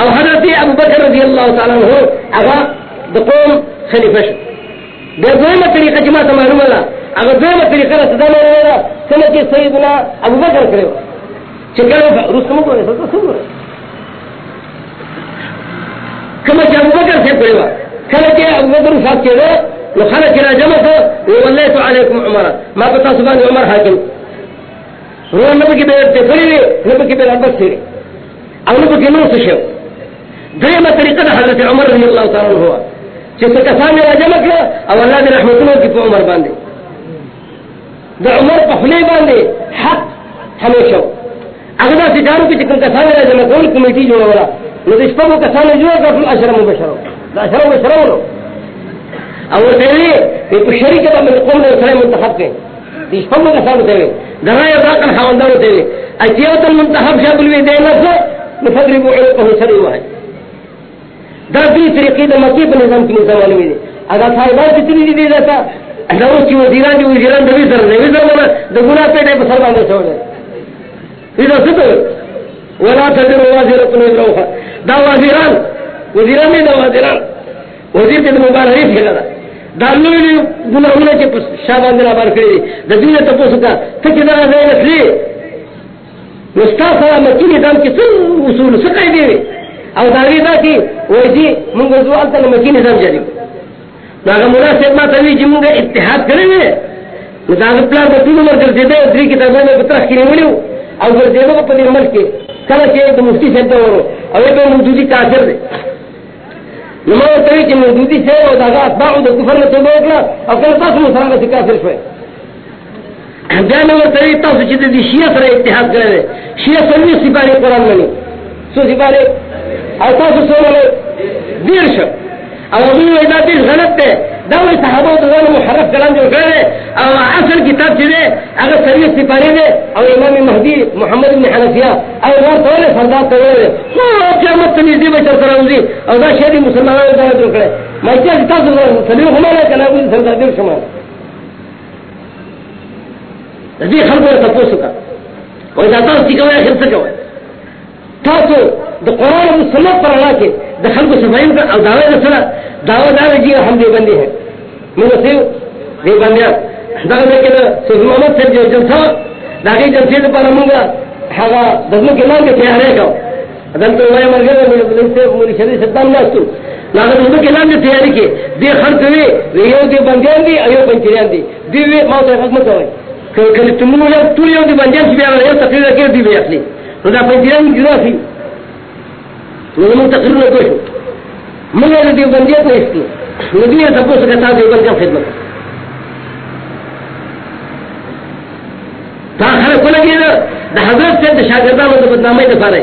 او حضرت ابوبکر رضی الله تعالی عنہ هغه د قوم خلیفہ شو۔ د دویمه طریقه چې ما ته معلومه ده هغه دویمه طریقه ده دا معلومه ده څنګه چې سیدنا ابو بکر کړو چې کله رسول الله صلی الله علیه وسلم کله چې ابو بکر څخه کړو کله چې ابو بکر صاحب کړو نو خلک را عمر۔ ما پتا سبحان عمر حاکم۔ روح نبی کی بیعت ته کړی نبی کی بیعت بس او نبی کی شو دغه طریقه ده حضرت عمر رضی الله تعالی عنہ۔ چې څه کسان یې راجمع کړ او الله دې رحمتونو کې په عمر باندې د عمر په خلی باندې حق همیشه هغه د سجارو کې کوم کسان یې راجمع کول کمیټي جوړوله نو د شپږو کسانو جوړ کړل اشرم مبشرو دا اشرم مبشرو او ورته وی په شریکه باندې قوم له سره منتخب کړي د شپږو کسانو ته وی درای راکن خواندانو ته وی اجیوت المنتخب شابل وی دینه نو فضربوا عنقه سری وای دا دې طریقې د مکی په نظام کې نظام ولوي دي اګه صاحبان چې تری دي دا دا اوس چې وزیران دي، وزیران د وزیر نه وزیر نه د ګنا په دې په سر باندې شوړل دا څه ولا تدر وزیرت نه دروخه دا وزیران. وزیران نه دا وزیران. وزیر ته مبارک څنګه دا دا لوی ګناونه چې په شابه باندې را باندې کړی د دې ته پوسو کا ته چې دا نه نسلی نستا سره مکی نظام کې څه اصول، څه قاعده دي؟ او دا وی دا چې وایي چې موږ زوال ته مکی نظام جاری دا مناسب ما ته وی چې اتحاد کړی دی. نو دا پلان په ټول عمر ګرځي دا درې کتابونه په ترخ کې نیولیو او ګرځي په دې عمل کې. کله چې د مفتی څخه ورو او په موجودي کافر دی نو ما ته وی چې موجودي څه او دا اتباع د کفر نه توبه وکړه او کله تاسو مسلمان کافر شوئ بیا نو ورته تاسو چې د شیعه سره اتحاد کړی شیعه سلوي سپاره قرآن مني څو سپاره او تاسو سره ډیر شو او هغه دا ډیر غلط ده دا وایي صحابه محرف کلام جوړ کړی او اصل کتاب چې ده هغه سلوي سپاره او امام مهدي محمد بن حنفیه او ورته له فردا کوي نو قیامت ته نږدې به او دا شری مسلمانانو دا جوړ کړی ما چې تاسو سلوي هم نه کنه سره ډیر شمال دې خلکو ته تاسو کا او دا تاسو چې کوي اخر څه کوي تاسو د قران او سنت پر اړه کې د خلکو صفایم کا او داوی سره داوا دا جی هم دې باندې ہے. موږ څه دې باندې دا کې د سید محمد صاحب جو جلسه دا کې جلسه لپاره موږ هغه دغه کې لاندې تیارې کاو دلته وای مرګ له بلنسه مولي شریف صدام ناستو لاغه دغه کې لاندې تیاری کې دې خلک وی یو دې بنګان دي ایو پنځیان دي. دې ما ته خدمت کوي کله چې موږ ټول یو دی باندې چې بیا یو تقریر کې دی بیا اخلي. نو دا په دې رنګ جدا شي نو موږ تقریر نه کوو موږ دې باندې ته ایستو نو دې ته تاسو څنګه تاسو باندې خدمت۔ دا خلک ولګي دا حضرت سے د شاګردانو د بدنامۍ لپاره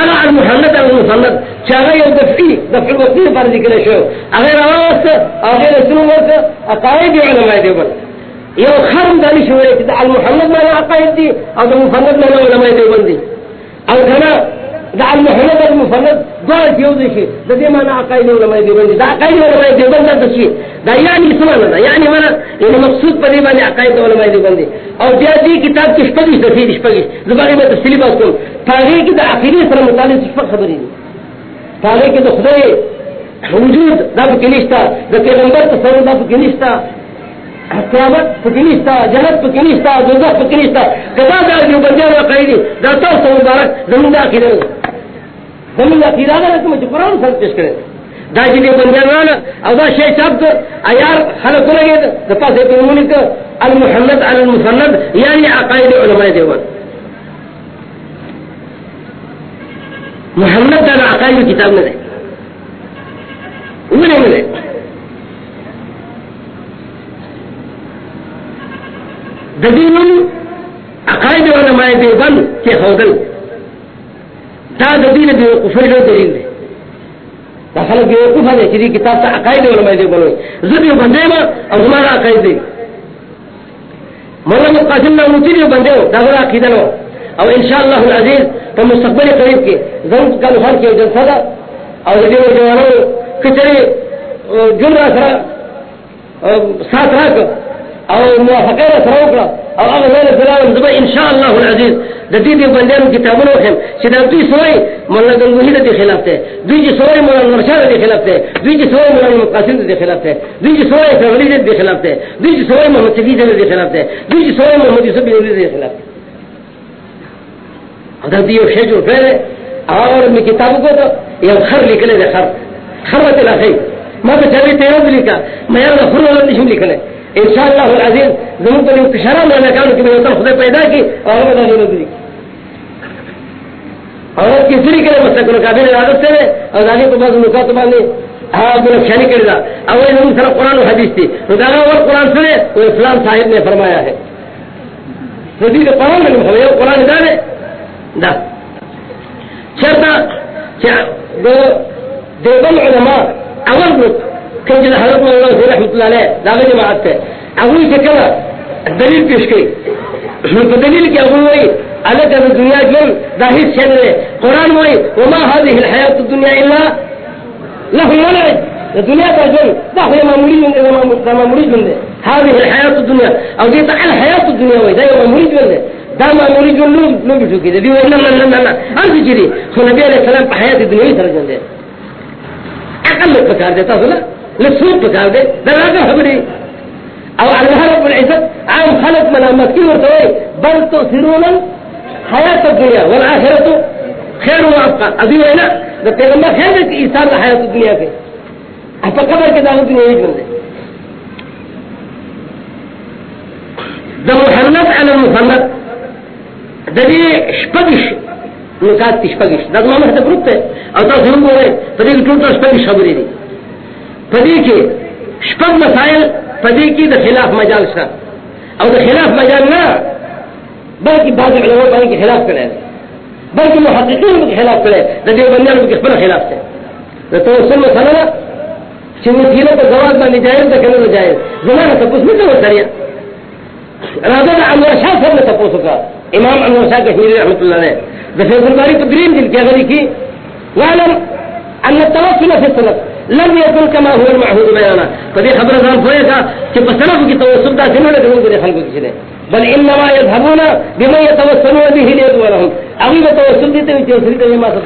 انا المحمد المسند چاغه یو دفعي دفع وقتی پر ذکر شو۔ هغه راوست هغه رسول الله عقاید علماء دیوبند۔ یو خرم دانی شوی چې د المحمد معنی عقاید دي او د مفرد معنی علماء دیوبند دي او کنا د المحمد المفرد دواړه یو دي شي د دې معنی عقاید علماء دیوبند دي دا عقاید علماء دیوبند د شي دا یعنی څه معنی ده یعنی معنا یعنی مقصود په دې باندې عقاید علماء دیوبند دي او بیا دې کتاب کې شپږ د دې شپږ زبرې به تفصیلی بحث کوم هغه کې د عقیده سره متعلق شپږ خبرې دي هغه کې د خدای وجود دا په کې نشته د پیغمبر تصور دا په کې نشته قیامت پکنیستا جنت پکنیستا دوزخ پکنیستا کدا دا جو بندیان وقعیدی دا تاسو مبارک زمین دا عقیده زمین دا عقیده دا رکم چی قرآن سر پیش کرے۔ دا جی دی بندیان وانا او دا شیع چاپ کر ایار خلقو لگے دا پاس ایتنمونی کر المحمد علی المسند یعنی عقائد علماء دیوان۔ محمد دا عقائد کتاب میں دے۔ انہیں میں دے ددین عقائد علماء دیوبند کے خودل دا ددین بے وقوفی لو دلیل دے دا خلق بے وقوفا دے چیزی کتاب تا عقائد علماء دیوبند ہوئی زبی بندے ما اور ہمارا عقائد دے مولا مقاسم نا موتی دیو بندے ہو دا غلا عقیدہ نو او انشاءاللہ العزیز تو مستقبل قریب کے ضرور کا نفر کے جلسہ دا اور دیو جوانو کچری جن را سرا ساتھ راک او موافقه سره وکړه. او هغه ویل فلان زما ان شاء الله العزيز د دې دې بندیانو کتابونه وخم چې دا دوی سوی مولا غنگوهی د خلاف ته دوی چې سوی مولا مرشد د خلاف ته دوی چې سوی مولا مقاصد د خلاف ته دوی چې سوی فغلی د خلاف ته دوی چې سوی محمد شفیع د خلاف ته دوی چې سوی محمد یوسف د خلاف ته دا دې یو شی جوړ کړی اور می کتابو کو ته یو خر لیکل دی، خر. خر ته لا ما ته چاري ته یو لیکا مې یو خر ولا نشم لیکل ان شاء الله العزيز زمون په یو کشره نه کانو کې یو تر خدای پیدا کی او هغه دا نه دی او کې سری کړه مستقل قابل عادت سره او دا په بعض نکات باندې ها بل خیال کړی دا او زمون سره قران او حديث اور قران سره او اسلام صاحب نے فرمایا ہے. دې د قران نه یو قران دا دا. چرته دیوبند علماء اول گروپ كان جل حضرت الله رحمة الله عليه لا غني ما عدته أقول كذا الدليل بيشكي فدليل كي أقول وي على كذا الدنيا جل ظاهر شن قرآن وي وما هذه الحياة الدنيا إلا له ولد الدنيا تجل ده هي ما مريد من إذا ما مريد من هذه الحياة الدنيا أو دي تعال حياة الدنيا وي ده ما مريد من ده ما مريد من لوم لوم بشو كده دي ولا لا لا لا أنت جري فنبي عليه السلام بحياة الدنيا ترجم ده أقل بكار ده تقول لسوق پکار دے دراجہ خبری او اللہ رب العزت عام خلق ملامت کی ورتوی بل تو سرون حیات الدنیا والآخرت خیر و ابقا۔ ابھی ہے نا دا پیغمبر خیر دے کہ عیسیٰ دا حیات الدنیا کے۔ اپا قبر کے دعوت دنیا ایک بندے دا محمد علی المحمد دا دی شپگش، نکات تی شپگش۔ دا دا محمد گروپ تے او تا ظلم بولے پدی کی ٹوٹا شپگش خبری دی۔ پدی کی شپگ مسائل پدی کی دا خلاف مجال شا او دا خلاف مجال نا بلکہ بعض علماء پانی کے خلاف کرے بلکہ محققین کے خلاف کرے دا دیو بندیان کے خبر خلاف سے دا تو سن مسئلہ چې وسیله په زواج باندې جایز ده کنه جایز. زمانه تاسو نه کوي سریع. راځه د انور شاه سره تاسو کا امام انور شاه کشمیری رحمت الله علیه. د فیض الباری په دریم دل کې غلي کی وعلم ان التوسل في السلف لم يكن كما هو المعهود بيانا. فدي خبر ځان پوهه کا چې په سلف توسل دا څنګه نه کوي خلکو کې ده بل انما يذهبون بما يتوسلون به ليدوا لهم اغيب توسل دي ته چې سړي ما څه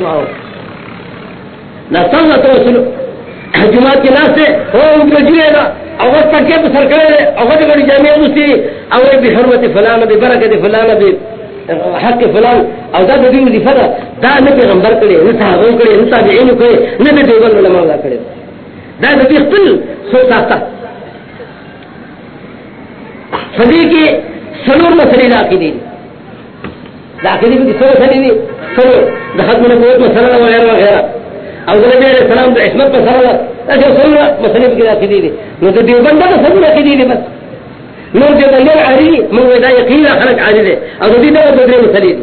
لا څنګه توسل. جماعت کے ناس سے او ان کو جرے گا اوقات تک کے سر کرے بڑی جامعہ دوسری او بی حرمت فلان بی برکت فلان حق فلان او دا دی دی فدا دا نہ پیغمبر کرے نہ صحابہ کرے نہ تابعین کرے نہ دے دیوال علماء کرے دا دی خپل سوچ آتا فدی کی سلور مسئلے دا کی دی دا کی دی سلور مسئلے دی سلور دا ختم نبوت مسئلہ وغیرہ وغیرہ. او د نبی علیہ السلام د عصمت په دا چې څنګه مسلې کې راځي دي. نو د دې بنده د څنګه کې دي بس. نو دې بنده علی مو دا یقین خلق علی دي او دې د دې مسلې دي.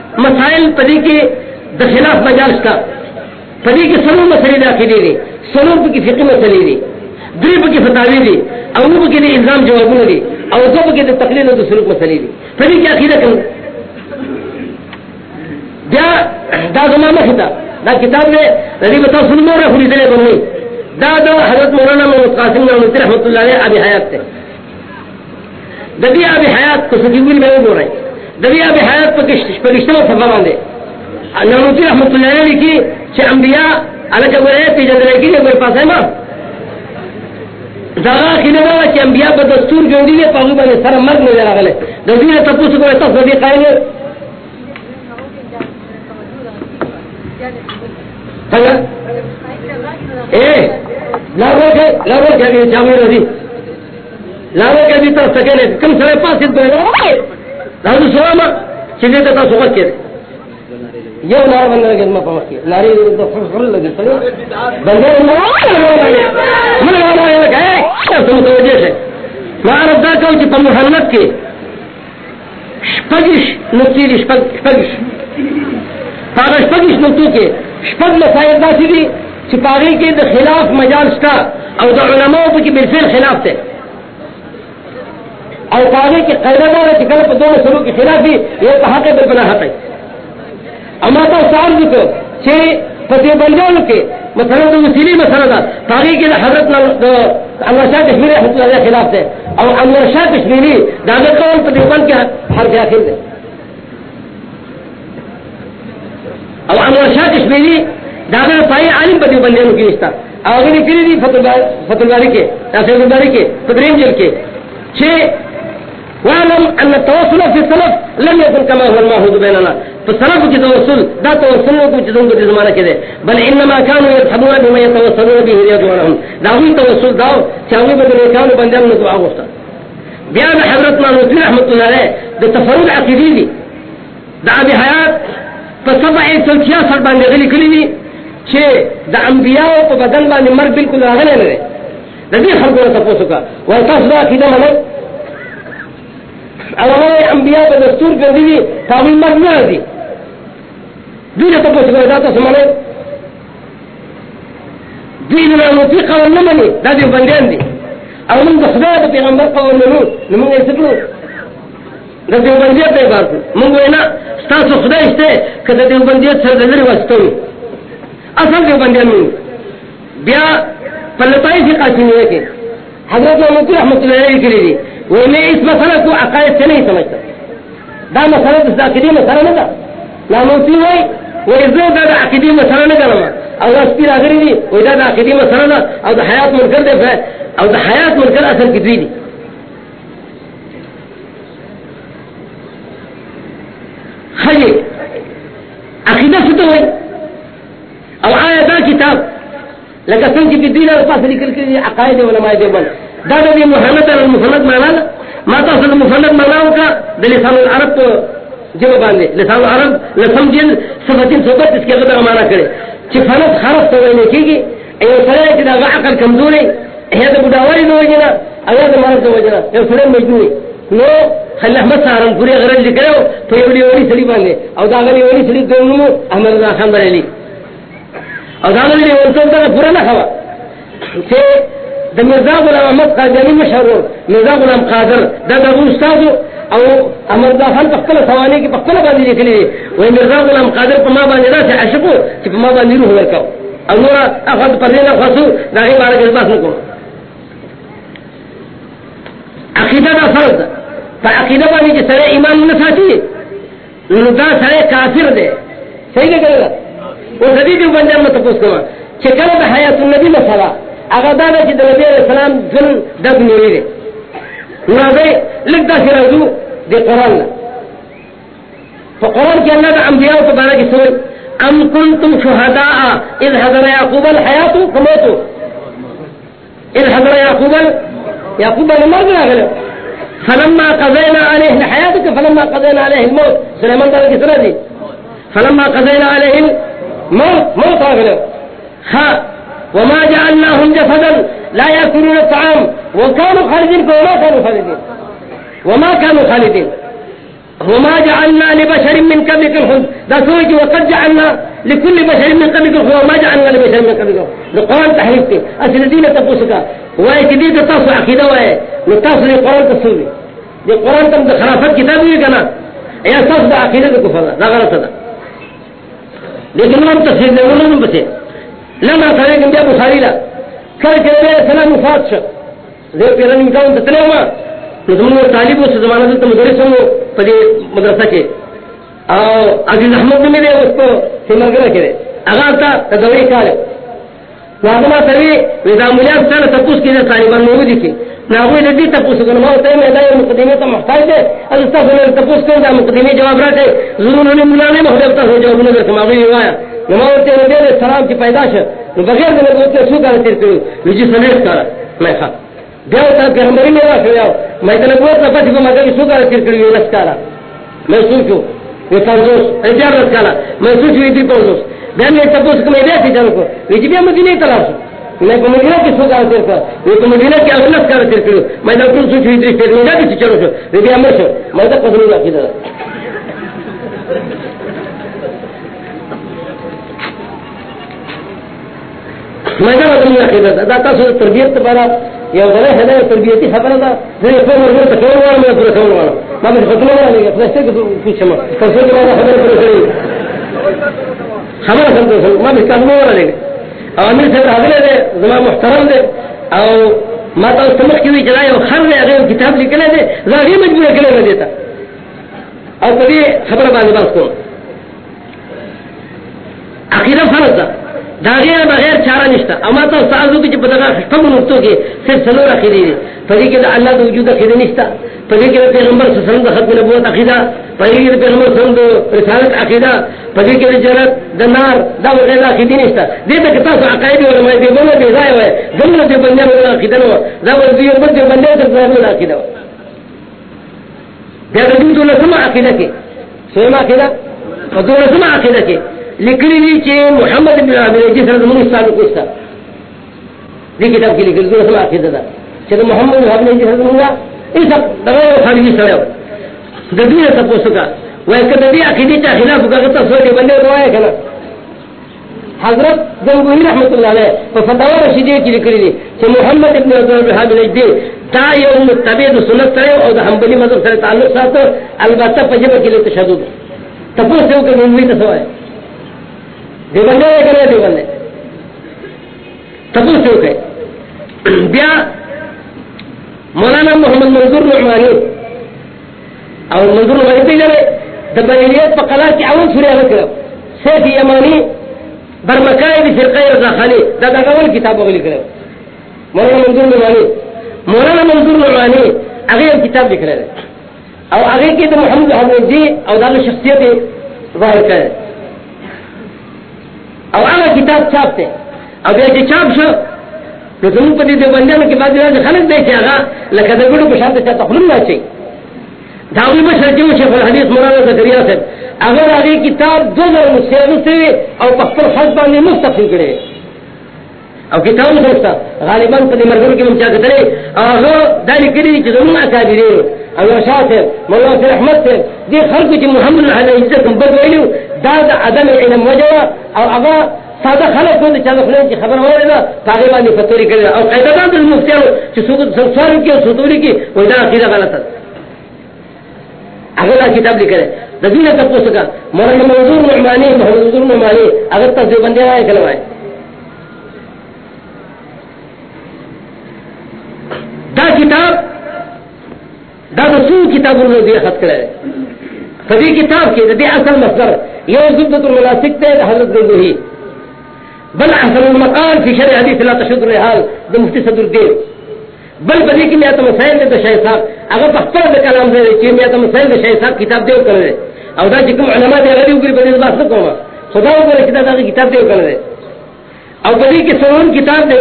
مسائل پدې کې د خلاف کا پدې کې سلو مسلې داخلي دي سلو په کې فقہ مسلې دي درې په فتاوی دي او په کې د الزام جوابونه دي او څو په کې د تقلید او سلوک مسلې دي پدې کې عقیده کوم بیا دا زمانه خطا دا کتاب دے ندی بتا سن مورے خلی دلے بنوی دا دا حضرت مولانا محمد قاسم نعمت رحمت اللہ علیہ ابی حیات تے۔ دبی ابی حیات کو سجیویل میں وہ بول رہے دبی ابی حیات پر پرشتہ میں صفا باندھے نعمت رحمت اللہ علیہ لکھی کہ انبیاء اللہ جب رہے پی جندرے کی میرے پاس ہے ماں زغا خیلی دا کہ انبیاء پر دستور جو دی لے پاگو بانے سر مرد نظر آگلے دبی نے تپوس کو ایسا صدی قائل لارو کے لارو کے بھی جامع رہی لارو کے بھی طرف سکے لے، کم سر پاس لارو سلام چلے تو سوچ کے یہ نار بندہ کے میں پہنچ کے ناری فل لگے سر بندے وجہ سے؟ میں ردا کہ محمد کے۔ شپگش نقطی شپگش۔ پاگش پگش نقطوں کے۔ شپگ مسائل داسی دی سپاہی کے دا خلاف مجالس کا اور دا علماء کی بالفعل خلاف تھے اور پاگے کے قیدہ دار کہ کل دونوں سروں کے خلاف بھی یہ کہا کہ بالکل ہے؟ اما تو سال بھی کو چھ فتح بنجان کے مسئلہ تو وسیلی مسئلہ تھا۔ پاگے کے حضرت انور شاہ کشمیری رحمۃ اللہ خلاف تھے۔ اور انور شاہ کشمیری دادا قول فتح بن کے ہر داخل تھے او انور شاہ کشمیری داغه پای عالم په دې باندې نو کېستا او هغه کړی دی فتح الباری کې تاسو الباری کې تدریم جل کې چې واعلم ان التواصل في السلف لم يكن كما هو المعهود بيننا. فالسلف کې توصل دا توصل نو چې څنګه د زمانه کې بل انما كانوا يذهبون بما يتوصلون به رضوانهم دا وی توصل دا چې هغه کانو باندې نو دعا وکړه بیا حضرت مولانا رحمت الله علیه د تفرد عقیدی دي. دا به حیات په سبع سل باندې غلي کړی دي. چې د انبیاء په بدن باندې مرګ بالکل راغلی نه دی د دې خلکو ته تاسو کا دا کیده منه او انبیاء په دستور کې دي تاویل مرګ نه دی دوی ته تاسو کا دا تاسو منه دوی نه نو په قانون نه مني دا دې باندې دي او موږ د خدای د پیغمبر قانون نه نو موږ یې څه د دیوبندیت نه بار مونږ وینا تاسو خدای شته کله دیوبندیت سره د لري واسطو اصل دیوبندیت مونږ بیا پلتائی فی قاسمیہ کے حضرت محمد رحمۃ اللہ علیہ کری وہ میں اس مسئلہ کو عقائد سے نہیں سمجھتا۔ دا مسئلہ تو عقیدی مسئلہ نہ تھا۔ ناموتی ہوئی وہ ازو دا دا عقیدی مسئلہ نہ کرنا اور رسپی راگری دی وہ دا دا عقیدی مسئلہ نہ۔ اور دا حیات منکر دے اور دا حیات منکر اصل کی دوی دی۔ خلی عقیدہ سے تو ہوئی اور آیا دا کتاب لگا سن کی دوی دا پاس نکل کے عقائد علماء دے بن دا دا دی محمد المفند مانا ما تا اصل مفند مانا کا دلسان العرب تو جو باندھے، لسان العرب لسم جن صفتین صحبت اس کے غدر مانا کرے۔ چی فنت خرف تو وینے کی گی ایو سرے کی دا عقل کمزور ہے ایو دا بداواری دو وجنا ایو دا مرد دو وجنا، ایو سرے مجنوی۔ نو، خلی احمد سارن پوری غرل لکرے تو یہ ولی ولی سلی باندھے۔ او دا غلی ولی سلی دو نمو، احمد اللہ خان بریلی۔ او دا غلی ولی سلی دا پورا نہ خوا چھے دا مرزا غلام احمد قادری مشہور مرزا غلام قادر. دا دا استادو او امر دا خان پخپل سوانی کی پخپل باندې لیکلی وای مرزا غلام قادر په ما باندې راځي عاشقو چې په ما باندې روح ورکاو او نور اخذ پر نه خاصو دا هی بار کې بس نکو عقیده دا فرض ده. په عقیده باندې چې سره ایمان نه ساتي، نو دا سره کافر دی. صحیح نه؟ کړل او د دې باندې مت تاسو کوم. چې کله د حیات النبی مثلا هغه دا چې د نبی رسول الله ځل دغ نوري لگتا سے رضو دے قرآن تو قرآن کے اللہ کا انبیاء کو بارہ کی سور ام کن تم شہدا اذ حضر یعقوب الحیات کموتو اذ حضر یعقوب یعقوب مر گیا گلو فلما قضینا علیہ الحیات، فلما قضینا علیہ الموت. سلیمان تعالی کی سورہ فلما قضینا علیہ الموت، موت آگلو وما جعلناهم جسدا لا يأكلون الطعام وكانوا خالدين، فما كانوا خالدين. وما كانوا خالدين. وما جعلنا لبشر من قبلك الخلد. ده سويت وقد جعلنا لكل بشر من قبلك الخلد. وما جعلنا لبشر من قبلك القرآن تحريفته أسل دين تبوسك. وآية دين تتصع عقيدة وآية. نتصل القرآن تصولي دي القرآن تم خرافات كتابي كنا يا تصدع عقيدة الكفر لا غلط هذا لیکن ہم تصویر دے وہ بچے لما سره کوم بیا بخاری لا کله چې نبی سلام وفات شو زه پیران امکان ته تلم نو زموږ طالب اوس زمانه دلتا مدرس وو پدی دې مدرسه کې او عزیز احمد نمی له اس کو سیمګره کې هغه تا تدوی کاله نو هغه ما سره ودا مولیا سره تاسو کې نه طالبان نو دي ناغوی دې ما محتاج از دا جواب راځي زرور نه مولا نه جواب کی پیداش بغیر دے سو کر تیر کرو۔ نجی میں خواہ۔ بیا ہوتا پیغمبری میں واقع میں کو مگر سو تیر کرو کارا میں سوچو یہ پانزوس۔ ایجار کارا میں سوچو یہ پانزوس۔ میں تپوس دیتی ویجی بیا مدینہ میں کو مدینہ کی سو کر یہ تو کی اغلس کر کرو میں نہ کل سوچو یہ پھر نہیں جاتی چلو شو ویجی امر شو میں تو قدر نہیں رکھی مگر ادم عقیدت دا تاسو تربیت لپاره یو ځای هدا تربیتی خبره ده زه یې په ورته ته کوم وانه مې پوره کوم وانه ما به ختم نه لګي په څه کې څه شمه تاسو کې ما خبره پوره کړې خبره څنګه ما به کوم او امیر صاحب حاضر دی زما محترم دی او ما تاسو ته مخکې وی جلای او خر دی، هغه کتاب لیکل دی، زه هغه مجبور کړم نه دیتا او په دې خبره باندې بس کوم. عقیده فرض ده. داغیر بغیر چارہ نشتا. اما تو سازو کی پتہ کم نقطوں کے صرف سلو عقیدے دے پڑھی کہ اللہ تو وجود عقیدے نشتا. پڑھی کہ پیغمبر صلی ختم نبوت عقیدہ. پڑھی کہ پیغمبر صلی رسالت عقیدہ. پڑھی کہ جنت دنار دا وغیرہ عقیدے نشتا. دے تک تاسو عقائد علماء دے بولا دے ضائع ہوئے. جملہ دے بندے میں عقیدہ نو. دا وہ دے بندے بندے تے پرابلم عقیدہ دے دے تو لسما عقیدہ کے سوما عقیدہ؟ اور لسما عقیدہ کے لکلی دی چی محمد ابن عبد جس رد من استاد کو استا دی کتاب کی لکلی دو سما عقیدہ دا چی محمد ابن عبد جس رد من اس سب دغه خارجي سره د دې څه پوسو کا وای کده دې عقیده ته خلاف وکړه ته سوې باندې روایت کړه حضرت جمهوری رحمت الله علیه په فتاوا رشیدیه کې لیکلي دي محمد ابن عبد الوهاب الجدي دا یو متبع د سنت سره او د حنبلی مذهب سره تعلق ساتو البته په جبه کې له تشدد تاسو یو کې موږ ته سوای دی باندې کړه دی باندې تاسو بیا مولانا محمد منظور نعمانی او منظور نعمانی ته جره د بیانیت په قلا اول سورې هغه سیف یمانی برمکای د فرقه رضا خانی، دا دا اول کتاب وغلی کړو مولانا منظور نعمانی، مولانا منظور نعمانی هغه کتاب لیکل او هغه کې د محمد حمید جی دی او دا شخصیت ظاهر کړي او هغه کتاب چاپ ته او بیا چې چاپ شو، نو زموږ په دې باندې کې بعد راځي خلک دی چې هغه لکه د ګړو په شان ته تخلم نه شي دا وی مشه چې شیخ الحدیث مولانا زکریا صاحب. هغه هغه کتاب 2016 او په خپل حد باندې مستقیم کړي او کتاب سوچتا غالبا په دې مرګ کې مونږه کتلې هغه دا لیکلي چې زموږ اکابرین او شاته مولا شیخ احمد ته دې خلکو چې محمد علی عزت کوم بد دا عدم علم وجه او هغه ساده خلک ته چې خلک خلک خبر وره دا هغه باندې فتوی کړي او قاعده ده د مفتیانو چې څوک سوال کې او سوتوري کې وای دا عقیده غلطه هغه دا کتاب لیکل د دې نه تاسو څنګه مولانا منظور نعمانی محمد منظور نعمانی هغه تاسو باندې راځي کلمه دا کتاب دا د څو کتابونو دی خط کړی په کتاب کې د اصل مصدر. یو زبدۃ المناسک ته حضرت دغه بل احسن المقال في شرع حديث لا تشد الرحال د مفتی صدر الدين بل بدی کې میاته مسائل د شیخ صاحب هغه په خپل د کلام دی چې میاته مسائل د شیخ صاحب کتاب دی کړی او دا چې کوم علما دی غریب ګری په دې بحث کوم خدا وګوره چې دا کتاب دی کړی او بدی کې څلور کتاب دی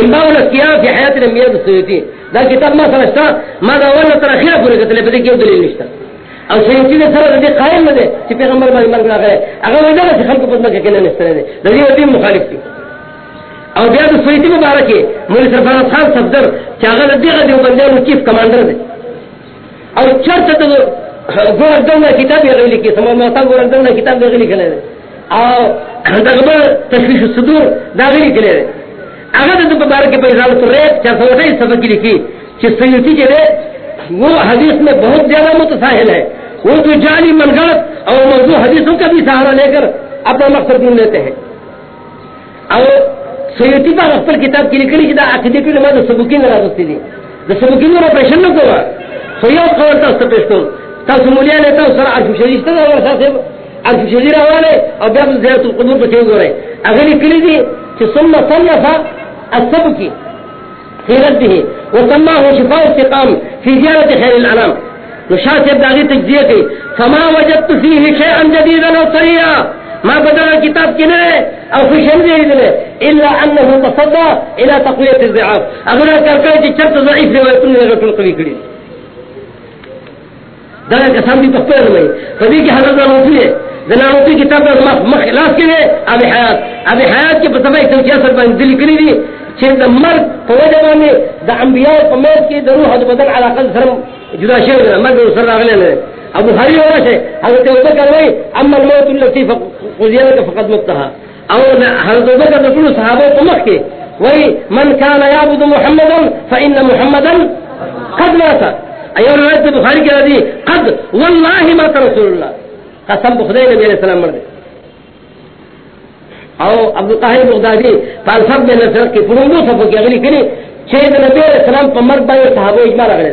انباء الاسکیاء فی حیات الانبیاء السیوطی دا کتاب ما سرشتا ما دا اول تر اخیره پورې کتلې په دې کې یو دلیل نشته او سیوطی دې سره دې قائل نه دي، چې پیغمبر باندې مرګ راغلی. هغه وایي دا چې خلکو په دې کې نه نشته دي د دې دې مخالف دي او بیا د سیوطی مبارکه مولوی سرفراز خان صفدر، چې هغه دې غدي وبندانو چیف کمانډر دی. او چرته د ته ګورډنه کتاب یې غوښتل کې سم ما تا ګورډنه کتاب یې غوښتل کړي او دغه تشویش الصدور دا غوښتل کړي اگر تو بار کے پیسہ تو ریت چار سو سبق کی لکھی کہ سیوتی کے ریت وہ حدیث میں بہت زیادہ متساہل ہے۔ وہ تو جعلی من غلط اور موضوع حدیثوں کا بھی سہارا لے کر اپنا مقصد ڈھونڈ لیتے ہیں۔ اور سیوتی پر اختر کتاب کی لکھی جدا عقیدے کی نماز سبکی نہ راستی تھی جو سبکی میں آپریشن نہ ہوا سویا خبر تھا اس کا پیش کروں تب سمولیا لیتا ہوں سر عرف شریف تھا عرف شریف حوالے اور جب زیادہ القبور بچے ہوئے اگر لکھی تھی کہ ثم صنف السبكي في رده وسماه شفاء استقام في زيارة خير الأنام نشاط يبدأ غير تجزيته فما وجدت فيه شيئا جديدا أو طريا ما بدل الكتاب كنه أو في شيء ذلك إلا أنه تصدى إلى تقوية الضعاف۔ أقول لك الكاية شرط ضعيف روايتون لغة القوي كريم دغه کسان دي په خپل وي په دې کې حضرت راوتی دي کتاب د مخ مخ کې ابي حیات ابي حیات کې په صفحه 166 باندې لیکلي دي چې د مرګ په وجه باندې د انبیاء په مېز کې د روح او بدن علاقه سره جدا شوی دی مرګ سره راغلی نه ابو هري ورشه حضرت ابو بکر وای اما الموت التي قضيت فقد متها او حضرت ابو بکر د ټول صحابه په مخ من كان يعبد محمدا فان محمدا قد مات. ایو روایت بخاری کې راځي قد والله ما رسول الله قسم بخدای نبی علیہ السلام مرده او عبد القاهر بغدادي فلسفه میں نظر کې پرونو صفو کې غلي کړي چې د نبی علیہ السلام په مرګ باندې صحابه اجماع راغلي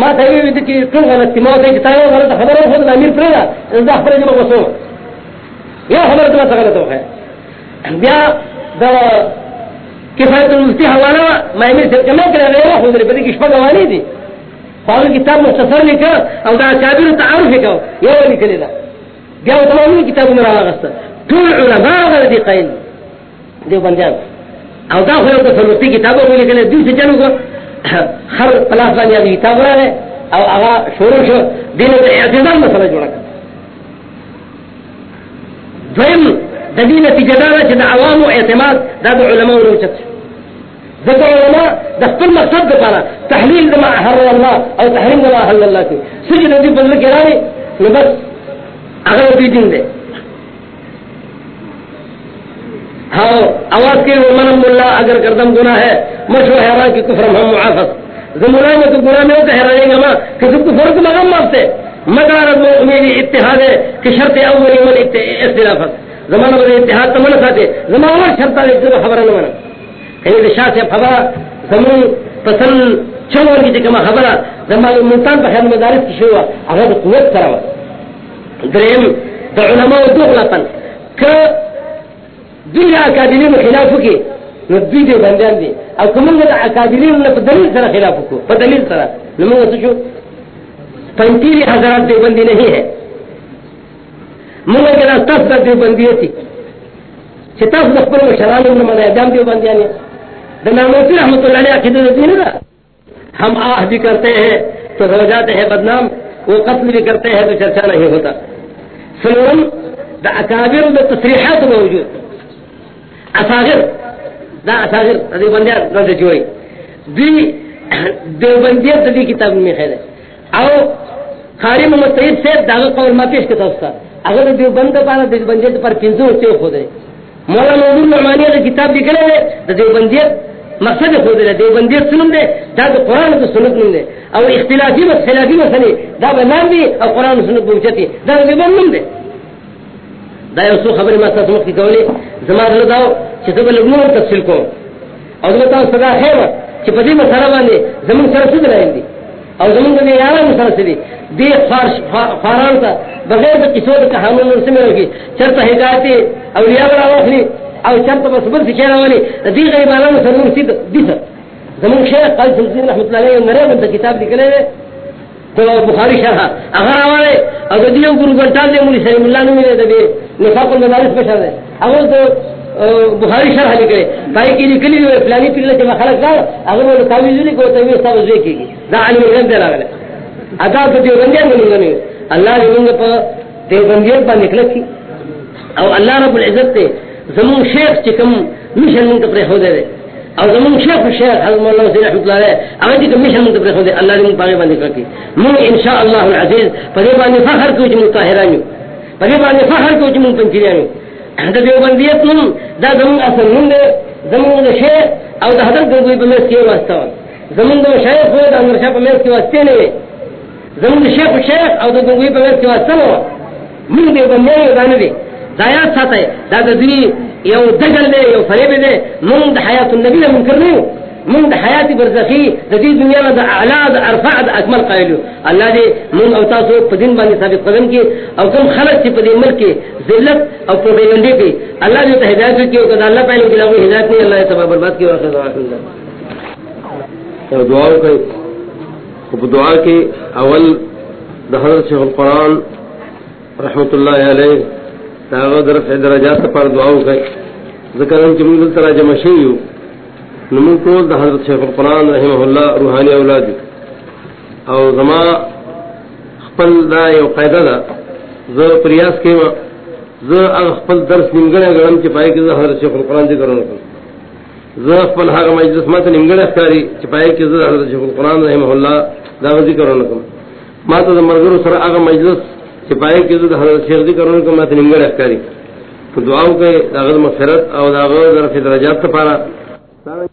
ما ته وی دي چې ټول غلط ما ته چې تاسو غلط خبره خو د امیر پرې ده دا خبره جوړه وسو یا خبره ته غلطه وه بیا دا کفایت المفتی حواله ما امیر څنګه مې کړې غیر خو دې په دې کې شپه غواني دي. فاول کتاب مختصر لیکا او دا کابر تعارف وکاو یو لیکل دا بیا تمامي کتاب مرا غسته ټول علماء غره دي قائل دی بنجان او دا خو یو تصرفي کتاب ولیکل دي چې جنو خر پلاس باندې کتاب راغله او اغا شروع شو، دین دا اعتدال مسئلہ جوڑا کر۔ دویم، دا دین تجدانا چھ دا عوام و اعتماد، دا دا علماء و روچت ذکر علماء، دا خپل مقصد دا پارا، تحلیل دا ما احر اللہ او تحریم دا ما احل اللہ کی۔ سجد دی بدل کرانی نبس اغا دی دین دے۔ ہاں آواز کے منم اللہ اگر کردم گناہ ہے مشو حیران کی کفر ہم معافت زمانہ میں تو گناہ میں ہوتا ہے رہیں گا، کہ تو کفر کو مغم مارتے مگر میری اتحاد ہے کہ شرط اولی من اختلافت زمانہ میں اتحاد تو من ساتے زمانہ شرط ہے جو خبر نہ منا کہیں دشا سے خبر، زمین پسند چلو کی جگہ خبر، زمانہ ملتان پر خیال مدارس کی شروع اگر قوت کرا دریم دا علماء دو غلطن کہ دنیا اکادرین خلاف کی. نو دوی دے بندیان دی او کمونگا دا اکادرین نا پا دلیل سر خلاف کو پا دلیل سر نمونگا سچو پنتیری حضرات دے بندی نہیں ہے مونگا کنا تاس دا دے بندی تھی چھ تاس دا خپل مشران ابن من اعدام دے بندیان دا ناموتی رحمت اللہ علیہ عقیدہ دین دا ہم آہ بھی کرتے ہیں تو ہو جاتے ہیں، بدنام. وہ قتل بھی کرتے ہیں، تو چرچا نہیں ہوتا. سنون دا اکابر دا تصریحات موجود. اساغر دا اساغر دی بندیات دا جوئی دی دی بندیات دی کتاب میں خیر ہے او خاری محمد سید سے داغ قول ما پیش کتا استا اگر دی بند پارا دی بندیات پر پنزو سے خود رہے مولانا نور نعمانی دا کتاب دی کلے دے دا مقصد خود رہے دی بندیات سنم دے دا دی قرآن دا سنت نم دے او اختلافی بس خلافی مسئلے دا بنام دی او قرآن سنت بوچتی دا دی بند نم دے دا یو څو خبرې ما تاسو مخکې کولې، زما زړه دا چې ته بل نور تفصیل کوم. او زما تاسو صدا خیر چې په دې مسله باندې زمون سره څه دلایل دي؟ او زمون د یارانو سره څه دي؟ دې فارش فاران ته بغیر د کیسو د کہانونو سره ملګي چرته هدایت او اولیاء را واخلي او چرته بس بل څه راولي. دې غریبانو سره نور څه دي؟ زمون شیخ قال سلطان رحمت الله علیه نره د کتاب لیکلی تو بخاری شرح اگر آوارے اگر دیو گرو گنٹال دے مولی سلیم اللہ نمی دے دے نفاق المدارس پشا دے اگر تو بخاری شرح لکھے بائی کی لکلی ہوئے فلانی پیلے جمع خلق دار اگر وہ تاویزو لکھو تو یہ سب زوے کی گی دا علم علم دے راگلے ادا تو دیو بندیان گنی گنی اللہ نے منگا پا دیو بندیان پا نکلت کی او اللہ رب العزت تے زمون شیخ چکم مشن منگا پر ہو دے دے او زمون شیخ شیخ، حضرت مولانا سید رحمۃ اللہ علیہ اگر دی کمیشن من تبرخ دے اللہ نے پاگے باندې کړی من ان شاء الله العزیز پدې باندې فخر کوم چې مطهرانو پدې باندې فخر کوم چې مون دا دیو باندې نوم، دا زمون اصل نوم دے زمون د شیخ او د حضرت دوی په مېس کې واسطه زمون د شیخ خو د امر شاه په مېس کې واسطه نه زمون د شیخ شیخ او د دوی په مېس کې واسطه نه من دې باندې باندې دی دا یاد ساته دا د دې یو دجل دے، یو فریب دے. من دا حیات النبی دا منکر نہیں من دا حیات برزخی دا دی دنیا دا اعلا دا ارفع دا اکمل قائلو اللہ دے من او تاسو پا دن بانی ثابت قدم کی او کم خلق چی پا دی ملک کی ذلت او پا بیندی کی اللہ دے تا ہدایت کی او کدا اللہ پہلو کی لغوی ہدایت نہیں اللہ تبا برباد کی واقع دعا اللہ دعا کی دعا کی اول دا حضرت شیخ القرآن رحمت اللہ علیہ تاغه در په درجات پر دعا وکړي ذکر ان چې موږ تر جمع شوو نو موږ ټول حضرت شیخ القرآن رحمه الله روحاني اولاد او زما خپل دا یو قاعده ده، زه پریاس کې زه خپل درس نیمګړی غړم چې پای کې زه حضرت شیخ القرآن ذکر وکړم زه خپل هغه مجلس ماته نیمګړی ښکاری چې پای کې زه حضرت شیخ القرآن رحمه الله دا غزی ذکر وکړم ماته د مرګرو سره هغه مجلس سپاہی کی تو حضرت شیخ جی دی کرنے کو میں نمگر اخکاری۔ تو دعاو کے داغذ مغفرت او داغذ درف درجات تپارا پارا۔